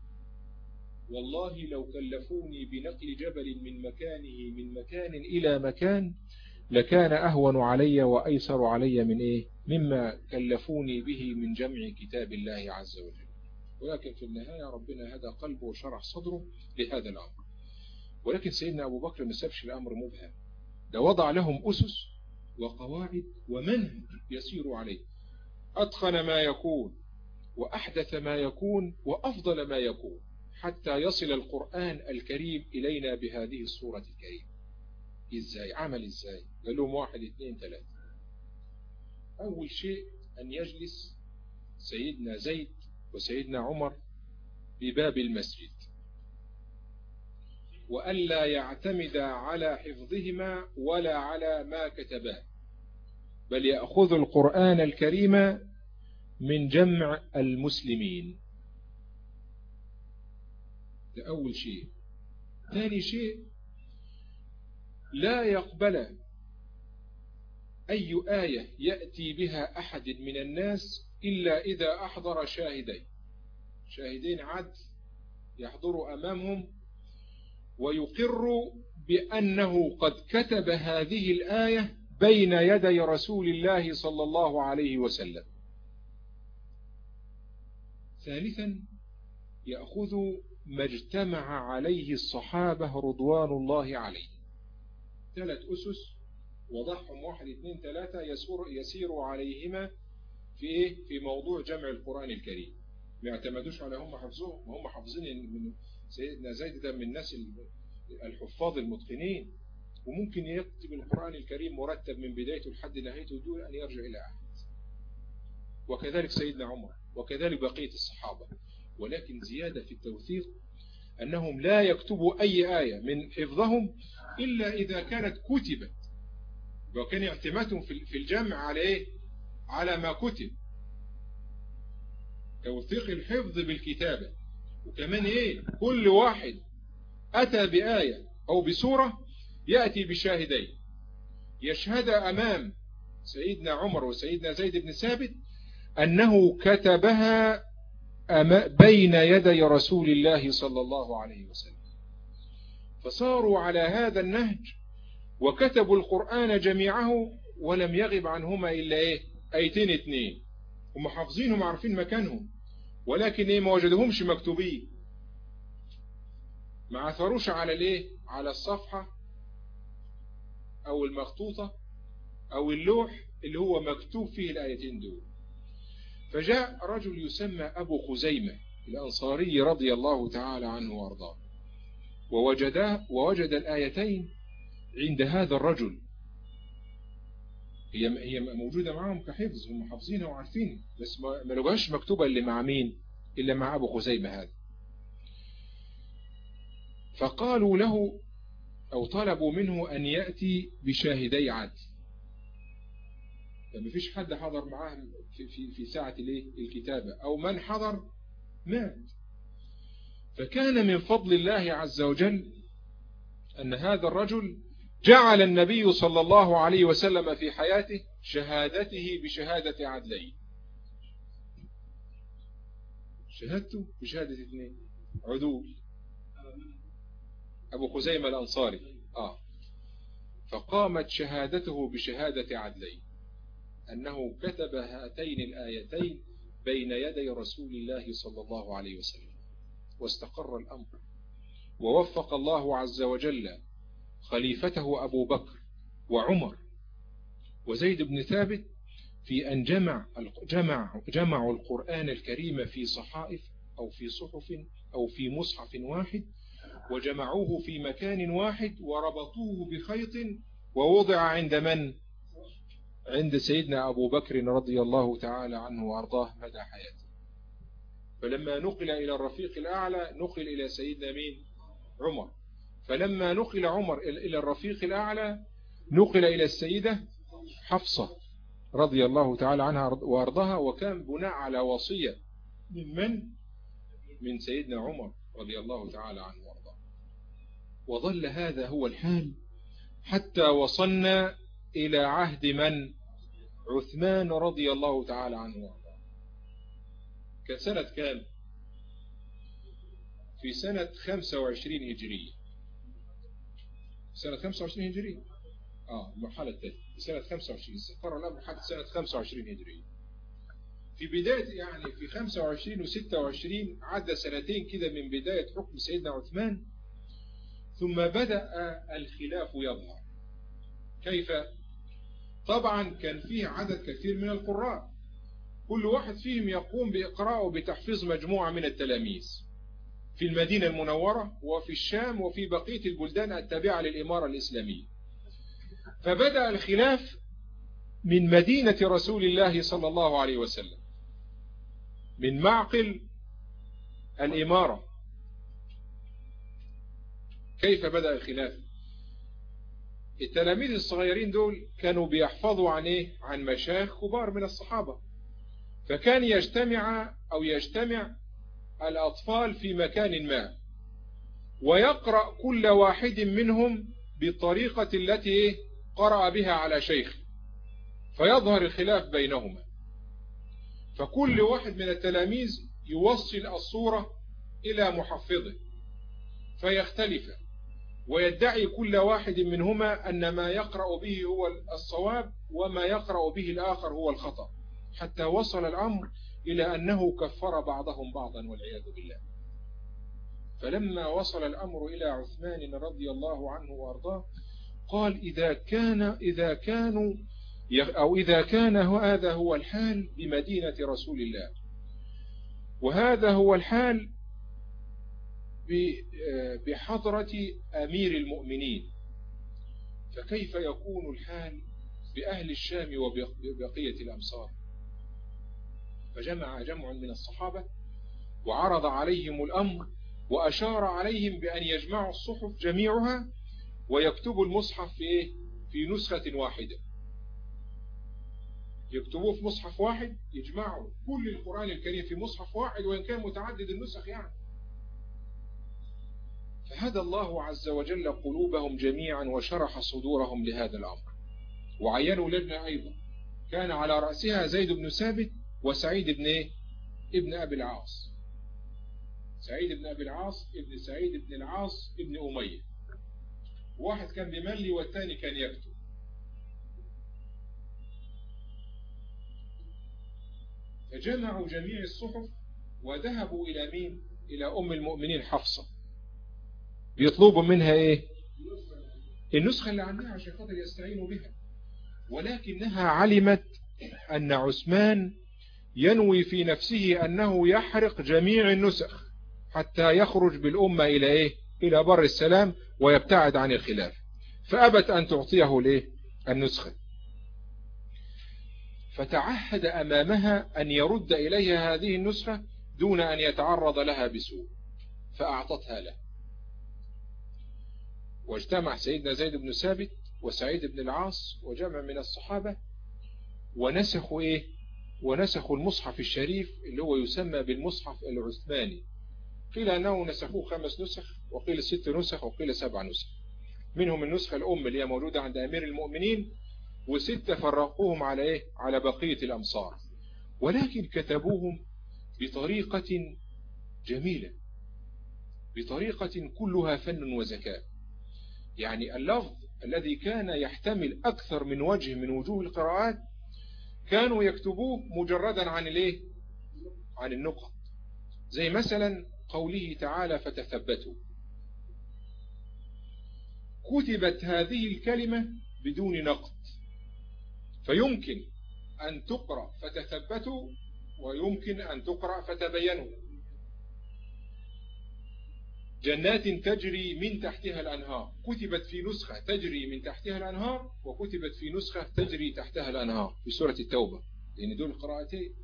والله لو كلفوني بنقل جبل من مكانه من مكان إلى مكان لكان أهون علي وأيسر علي من إيه؟ مما كلفوني به من جمع كتاب الله عز وجل. ولكن في النهاية ربنا هدى قلبه وشرح صدره لهذا الأمر. ولكن سيدنا أبو بكر ما سابش الأمر مبهم. ده وضع لهم أسس وقواعد ومنهج يسير عليه. أتقن ما يكون. وأحدث ما يكون وأفضل ما يكون حتى يصل القرآن الكريم إلينا بهذه الصورة الكريمة. إزاي؟ عمل إزاي؟ قال لهم واحد اثنين ثلاثة. أول شيء أن يجلس سيدنا زيد وسيدنا عمر بباب المسجد. وألا يعتمد على حفظهما ولا على ما كتباه بل يأخذ القرآن الكريم من جمع المسلمين. ده أول شيء. ثاني شيء لا يقبل أي آية يأتي بها أحد من الناس إلا إذا أحضر شاهدين. شاهدين عدل يحضر أمامهم ويقر بأنه قد كتب هذه الآية بين يدي رسول الله صلى الله عليه وسلم. ثالثا يأخذ ما اجتمع عليه الصحابة رضوان الله عليه. ثلاث أسس وضعهم واحد اثنين ثلاثة يسير, يسير عليهما في إيه؟ في موضوع جمع القرآن الكريم. ما يعتمدوش على هم حفظهم وهم حافظين من سيدنا زيد ده من الناس الحفاظ المتقنين. وممكن يكتب القرآن الكريم مرتب من بدايته لحد نهايته دون أن يرجع إلى أحد. وكذلك سيدنا عمر. وكذلك بقية الصحابة. ولكن زيادة في التوثيق أنهم لا يكتبوا أي آية من حفظهم إلا إذا كانت كتبت. وكان اعتمادهم في الجمع على إيه؟ على ما كتب. توثيق الحفظ بالكتابة. وكمان إيه؟ كل واحد أتى بآية أو بسورة يأتي بشاهدين. يشهد أمام سيدنا عمر وسيدنا زيد بن ثابت أنه كتبها بين يدي رسول الله صلى الله عليه وسلم. فصاروا على هذا النهج وكتبوا القرآن جميعه ولم يغب عنهما إلا إيه؟ أيتين اتنين هم حافظينهم عارفين مكانهم. ولكن إيه؟ ما وجدهمش مكتوبين. ما عثروش على الإيه؟ على الصفحة أو المخطوطة أو اللوح اللي هو مكتوب فيه الآيتين دول. فجاء رجل يسمى أبو خزيمة الأنصاري رضي الله تعالى عنه وأرضاه. ووجد, ووجد الآيتين عند هذا الرجل. هي هي موجودة معهم كحفظ هم حافظينها وعارفينها بس ما لقاش مكتوبة اللي مع مين؟ إلا مع أبو خزيمة هذا. فقالوا له أو طلبوا منه أن يأتي بشاهدي عدل. فما فيش حد حضر معاه في, في, في ساعة الكتابة أو من حضر مات فكان من فضل الله عز وجل أن هذا الرجل جعل النبي صلى الله عليه وسلم في حياته شهادته بشهادة عدلين. شهادته بشهادة اثنين عدول أبو خزيمة الأنصاري آه. فقامت شهادته بشهادة عدلين. أنه كتب هاتين الآيتين بين يدي رسول الله صلى الله عليه وسلم واستقر الأمر ووفق الله عز وجل خليفته أبو بكر وعمر وزيد بن ثابت في أن جمع جمع جمعوا القرآن الكريم في صحائف أو في صحف أو في مصحف واحد وجمعوه في مكان واحد وربطوه بخيط ووضع عند من؟ عند سيدنا أبو بكر رضي الله تعالى عنه وأرضاه مدى حياته فلما نقل إلى الرفيق الأعلى نقل إلى سيدنا مين؟ عمر فلما نقل عمر إلى الرفيق الأعلى نقل إلى السيدة حفصة رضي الله تعالى عنها وأرضها وكان بناء على وصية من من؟ من سيدنا عمر رضي الله تعالى عنه وأرضاه وظل هذا هو الحال حتى وصلنا إلى عهد من؟ عثمان رضي الله تعالى عنه. وأرضاه كان سنة كام؟ في سنة 25 هجرية. سنة 25 هجرية؟ آه المرحلة الثالثة سنة 25 استقر الأمر حتى سنة 25 هجرية. في بداية يعني في 25 و 26 عدى سنتين كده من بداية حكم سيدنا عثمان ثم بدأ الخلاف يظهر. كيف؟ طبعا كان فيه عدد كثير من القراء. كل واحد فيهم يقوم بإقراء وبتحفيظ مجموعة من التلاميذ في المدينة المنورة وفي الشام وفي بقية البلدان التابعة للإمارة الإسلامية. فبدأ الخلاف من مدينة رسول الله صلى الله عليه وسلم من معقل الإمارة. كيف بدأ الخلاف؟ التلاميذ الصغيرين دول كانوا بيحفظوا عن إيه عن مشايخ كبار من الصحابة. فكان يجتمع أو يجتمع الأطفال في مكان ما ويقرأ كل واحد منهم بالطريقة التي قرأ بها على شيخ فيظهر الخلاف بينهما. فكل واحد من التلاميذ يوصل الصورة إلى محفظه فيختلف. ويدعي كل واحد منهما أن ما يقرأ به هو الصواب وما يقرأ به الآخر هو الخطأ. حتى وصل الأمر إلى أنه كفر بعضهم بعضا والعياذ بالله. فلما وصل الأمر إلى عثمان رضي الله عنه وأرضاه قال إذا كان إذا كانوا أو إذا كان هذا هو الحال بمدينة رسول الله. وهذا هو الحال بحضرة أمير المؤمنين. فكيف يكون الحال بأهل الشام وبقية الأمصار؟ فجمع جمع من الصحابة وعرض عليهم الأمر وأشار عليهم بأن يجمعوا الصحف جميعها ويكتبوا المصحف في, إيه؟ في نسخة واحدة. يكتبوه في مصحف واحد يجمعوا كل القرآن الكريم في مصحف واحد وإن كان متعدد النسخ يعني. فهدى الله عز وجل قلوبهم جميعا وشرح صدورهم لهذا الأمر. وعينوا لجنة أيضا. كان على رأسها زيد بن ثابت وسعيد بن إيه؟ ابن أبي العاص. سعيد بن أبي العاص ابن سعيد بن العاص ابن أمية. واحد كان بيملي والثاني كان يكتب. فجمعوا جميع الصحف وذهبوا إلى مين؟ إلى أم المؤمنين حفصة. بيطلبوا منها إيه؟ النسخة اللي عندها عشان خاطر يستعينوا بها. ولكنها علمت أن عثمان ينوي في نفسه أنه يحرق جميع النسخ حتى يخرج بالأمة إلى إيه؟ إلى بر السلام ويبتعد عن الخلاف. فأبت أن تعطيه ليه؟ النسخة فتعهد أمامها أن يرد إليها هذه النسخة دون أن يتعرض لها بسوء. فأعطتها له. واجتمع سيدنا زيد بن ثابت وسعيد بن العاص وجمع من الصحابة ونسخوا إيه؟ ونسخوا المصحف الشريف اللي هو يسمى بالمصحف العثماني. قيل أنه نسخوه خمس نسخ وقيل ست نسخ وقيل سبع نسخ. منهم النسخة الأم اللي هي موجودة عند أمير المؤمنين وستة فرقوهم على إيه؟ على بقية الأمصار. ولكن كتبوهم بطريقة جميلة بطريقة كلها فن وذكاء يعني اللفظ الذي كان يحتمل أكثر من وجه من وجوه القراءات كانوا يكتبوه مجردا عن الإيه؟ عن النقط. زي مثلا قوله تعالى فتثبتوا كتبت هذه الكلمة بدون نقد فيمكن أن تقرأ فتثبتوا ويمكن أن تقرأ فتبينوا. جنات تجري من تحتها الأنهار. كتبت في نسخة تجري من تحتها الأنهار وكتبت في نسخة تجري تحتها الأنهار في سورة التوبة. لأن دول قراءتين.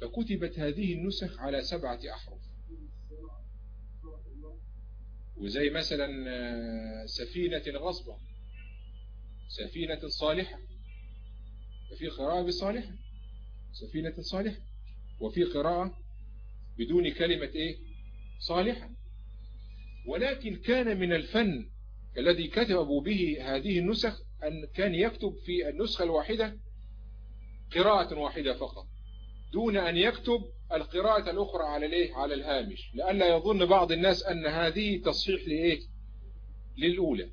فكتبت هذه النسخ على سبعة أحرف. وزي مثلا آه، سفينة غصبة سفينة صالحة. ففي قراءة بصالحة. سفينة صالحة. وفي قراءة بدون كلمة إيه؟ صالحة ولكن كان من الفن الذي كتبوا به هذه النسخ أن كان يكتب في النسخة الواحدة قراءة واحدة فقط دون أن يكتب القراءة الأخرى على الإيه؟ على الهامش لئلا يظن بعض الناس أن هذه تصحيح لإيه؟ للأولى.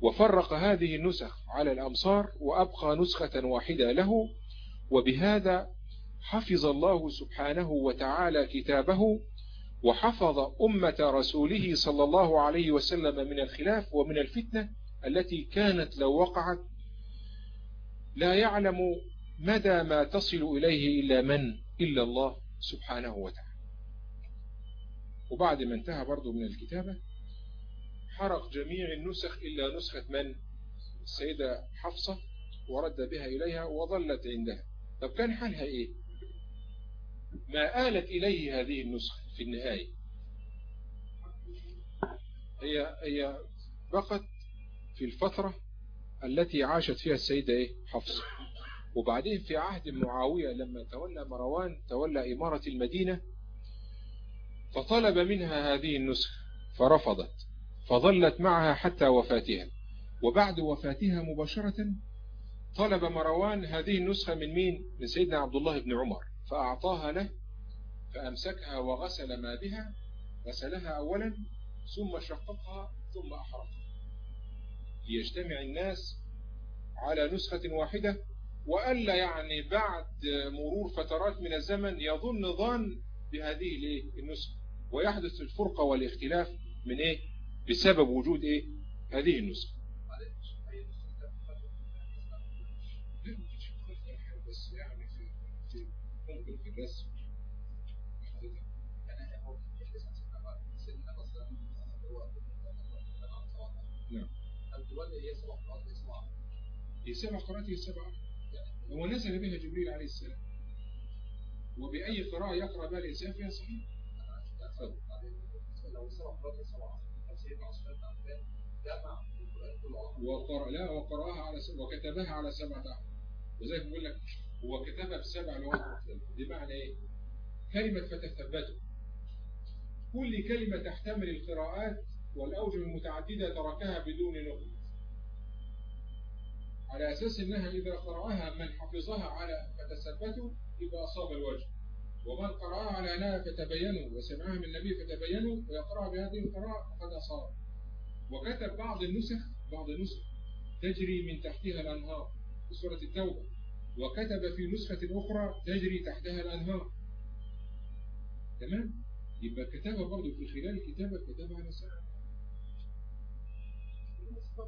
وفرق هذه النسخ على الأمصار وأبقى نسخة واحدة له وبهذا حفظ الله سبحانه وتعالى كتابه وحفظ أمة رسوله صلى الله عليه وسلم من الخلاف ومن الفتنة التي كانت لو وقعت. لا يعلم مدى ما تصل إليه إلا من؟ إلا الله سبحانه وتعالى. وبعد ما انتهى برضو من الكتابة حرق جميع النسخ إلا نسخة من؟ السيدة حفصة ورد بها إليها وظلت عندها. طب كان حالها إيه؟ ما آلت إليه هذه النسخة في النهاية. هي هي بقت في الفترة التي عاشت فيها السيدة إيه؟ حفصة. وبعدين في عهد معاوية لما تولى مروان تولى إمارة المدينة فطلب منها هذه النسخة فرفضت فظلت معها حتى وفاتها. وبعد وفاتها مباشرة طلب مروان هذه النسخة من مين؟ من سيدنا عبد الله بن عمر. فأعطاها له فأمسكها وغسل ما بها غسلها أولا ثم شققها ثم أحرقها. ليجتمع الناس على نسخة واحدة وألا يعني بعد مرور فترات من الزمن يظن ظن بهذه النسخة. ويحدث الفرقة والاختلاف من إيه؟ بسبب وجود إيه؟ هذه النسخة. في الرسم نعم. قراءات هي سبع هو نزل بها جبريل عليه السلام. وبأي قراءة يقرأ بها الإنسان فيها صحيح؟ وقرأ لا وقرأها على سبع وكتبها على سبعة أحرف وزي بيقول لك هو كتبها بسبع لغات بمعنى إيه؟ كلمة فتثبتوا كل كلمة تحتمل القراءات والأوجه المتعددة تركها بدون نقل على أساس أنها إذا قرأها من حفظها على فتثبتوا يبقى أصاب الوجه. ومن قرأها على أنها فتبينوا وسمعها من النبي فتبينوا ويقرأ بهذه القراءة فقد أصاب. وكتب بعض النسخ بعض النسخ تجري من تحتها الأنهار في سورة التوبة. وكتب في نسخة أخرى تجري تحتها الأنهار. تمام؟ يبقى كتبها برضه في خلال الكتابة كتبها على ساعة.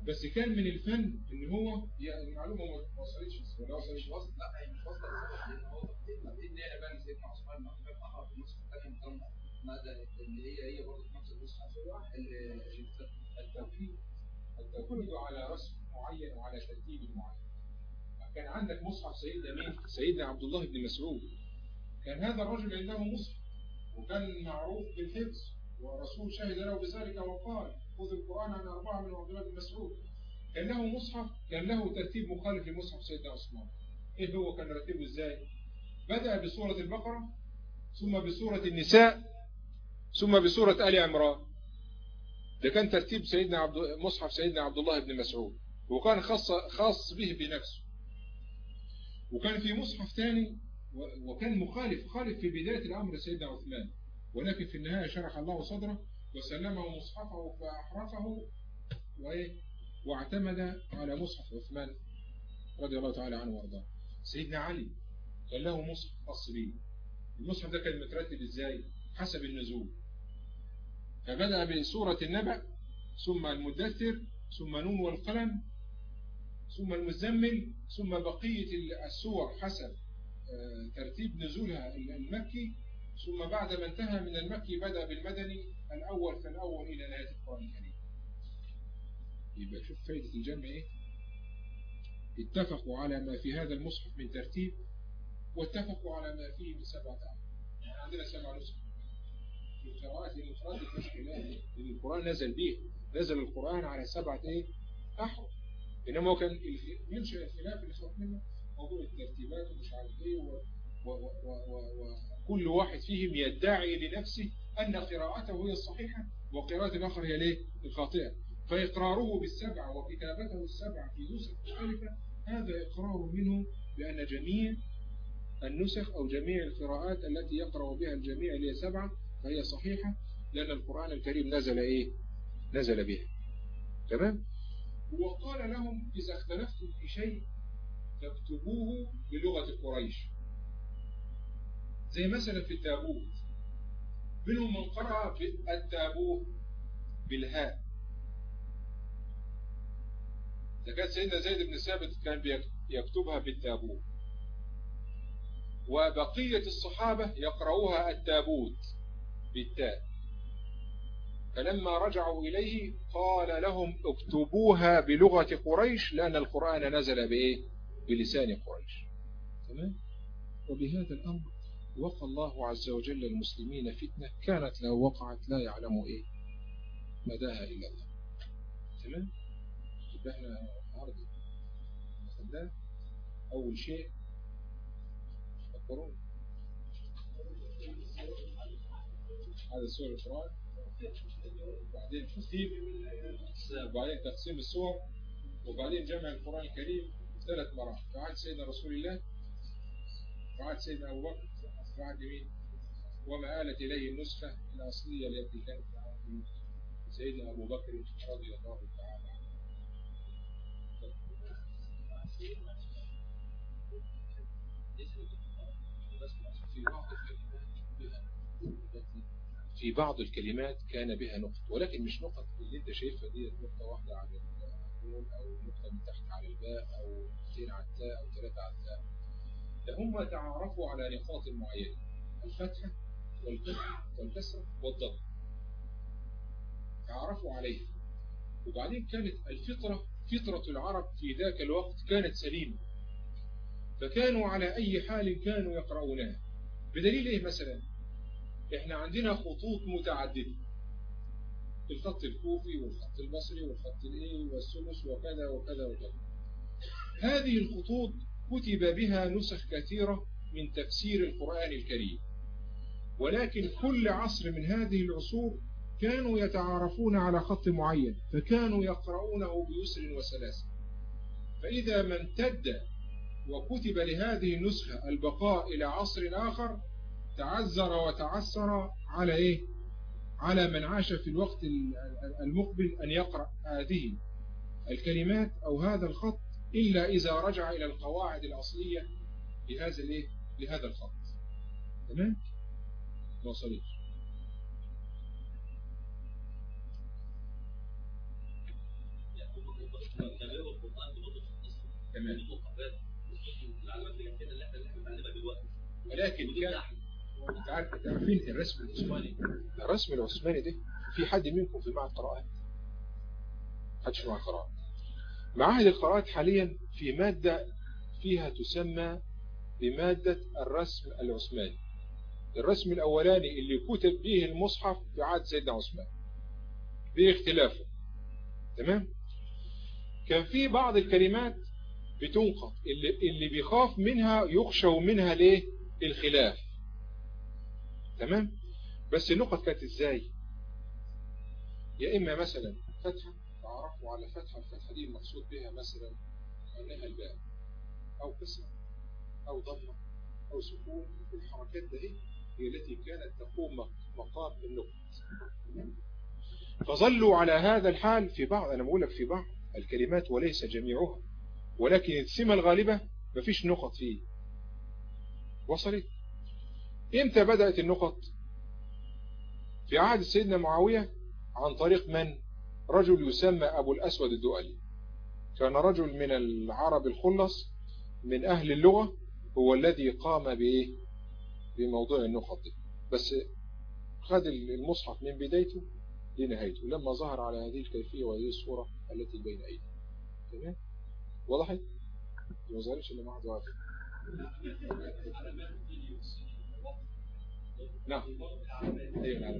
بس كان من الفن إن هو يعني المعلومه ما وصلتش. ولا وصلتش وصل؟ لا هي مش واصله لأن هو إن أنا بقى سيدنا عثمان ما اخر في النسخة الثانية مقارنه ماذا اللي هي هي برضه في نفس النسخة. التوحيد التوحيد على رسم معين وعلى ترتيب معين. كان عندك مصحف سيدنا مين سيدنا عبد الله بن مسعود. كان هذا الرجل عنده مصحف وكان معروف بالحفظ والرسول شهد له بذلك وقال خذ القرآن عن أربعة من عبد الله بن مسعود. كان له مصحف كان له ترتيب مخالف لمصحف سيدنا عثمان. إيه هو كان رتبه إزاي؟ بدأ بسورة البقرة ثم بسورة النساء ثم بسورة آل عمران. ده كان ترتيب سيدنا عبد مصحف سيدنا عبد الله بن مسعود. وكان خاص خاص به بنفسه. وكان في مصحف ثاني وكان مخالف خالف في بداية الأمر سيدنا عثمان. ولكن في النهاية شرح الله صدره وسلمه مصحفه فأحرفه واعتمد على مصحف عثمان رضي الله تعالى عنه وأرضاه. سيدنا علي كان له مصحف خاص به المصحف ده كان مترتب إزاي؟ حسب النزول. فبدأ بسورة النبأ ثم المدثر ثم نون والقلم ثم المزمل ثم بقية السور حسب آه، ترتيب نزولها المكي. ثم بعد ما انتهى من المكي بدأ بالمدني الأول فالأول إلى نهاية القرآن الكريم. يبقى شوف فايدة الجمع إيه؟ اتفقوا على ما في هذا المصحف من ترتيب واتفقوا على ما فيه من سبعة يعني عندنا سبع نسخ. في القراءات المفردة القرآن نزل به نزل القرآن على سبعة إيه؟ أحرف. إنما هو كان ينشأ الخلاف اللي خاف منه موضوع الترتيبات ومش عارف إيه وكل واحد فيهم يدعي لنفسه أن قراءته هي الصحيحة وقراءة الآخر هي ليه؟ الخاطئة. فإقراره بالسبعة وكتابته السبعة في نسخ مختلفة هذا إقرار منه بأن جميع النسخ أو جميع القراءات التي يقرأ بها الجميع اللي هي سبعة فهي صحيحة لأن القرآن الكريم نزل إيه؟ نزل بها. تمام؟ وقال لهم إذا اختلفتم في شيء فاكتبوه بلغة قريش. زي مثلا في التابوت. منهم من قرأ التابوت بالهاء. إذا كان سيدنا زيد بن ثابت كان يكتبها بالتابوت. وبقية الصحابة يقرأوها التابوت بالتاء. فلما رجعوا إليه قال لهم اكتبوها بلغة قريش لأن القرآن نزل بإيه؟ بلسان قريش. تمام؟ وبهذا الأمر وقى الله عز وجل المسلمين فتنة كانت لو وقعت لا يعلم إيه مداها إلا الله. تمام؟ يبقى إحنا النهارده أول شيء فكرون هذا سورة القرآن وبعدين ترتيب وبعدين تقسيم السور وبعدين جمع القرآن الكريم ثلاث مرات في عهد سيدنا رسول الله في عهد سيدنا أبو بكر في عهد مين وما آلت إليه النسخة الأصلية التي كانت في عهد سيدنا أبو بكر رضي الله تعالى عنه. في بعض في بعض الكلمات كان بها نقط ولكن مش نقط اللي انت شايفها دي نقطة واحدة على النون أو نقطة من تحت على الباء أو نقطتين على التاء أو ثلاثة على التاء. ده هم تعرفوا على نقاط معينة الفتحة والفتحة والكسرة والضم. تعرفوا عليها. وبعدين كانت الفطرة فطرة العرب في ذاك الوقت كانت سليمة. فكانوا على أي حال كانوا يقرؤونها. بدليل إيه مثلا؟ إحنا عندنا خطوط متعددة. الخط الكوفي والخط المصري والخط الإيه والسلس وكذا وكذا وكذا. هذه الخطوط كتب بها نسخ كثيرة من تفسير القرآن الكريم. ولكن كل عصر من هذه العصور كانوا يتعارفون على خط معين فكانوا يقرؤونه بيسر وسلاسة. فإذا ما امتد وكتب لهذه النسخة البقاء إلى عصر آخر تعذر وتعسر على إيه؟ على من عاش في الوقت المقبل أن يقرأ هذه الكلمات أو هذا الخط إلا إذا رجع إلى القواعد الأصلية لهذا الإيه؟ لهذا الخط. تمام؟ وصلت تمام. ولكن كان تعرفين الرسم العثماني؟ الرسم العثماني ده في حد منكم في معهد قراءات حدش في معهد قراءات معاهد القراءات حاليا في مادة فيها تسمى بمادة الرسم العثماني. الرسم الأولاني اللي كتب به المصحف في عهد سيدنا عثمان. باختلافه. تمام؟ كان في بعض الكلمات بتنقط. اللي, اللي بيخاف منها يخشى منها ليه؟ الخلاف. تمام؟ بس النقط كانت إزاي؟ يا إما مثلا فتحة تعرفوا على فتحة الفتحة دي المقصود بها مثلا أنها الباء أو كسرة أو ضمة أو سكون. الحركات ده هي التي كانت تقوم مقام النقط. فظلوا على هذا الحال في بعض أنا بقول لك في بعض الكلمات وليس جميعها ولكن السمة الغالبة مفيش نقط فيه. وصلت؟ إمتى بدأت النقط؟ في عهد سيدنا معاوية عن طريق من؟ رجل يسمى أبو الأسود الدؤلي. كان رجل من العرب الخلص من أهل اللغة هو الذي قام بإيه؟ بموضوع النقط دي. بس خد المصحف من بدايته لنهايته لما ظهر على هذه الكيفية وهذه الصورة التي بين أيديه تمام؟ وضحت ما ظهرش إلا واحد واحد نعم أيوه نعم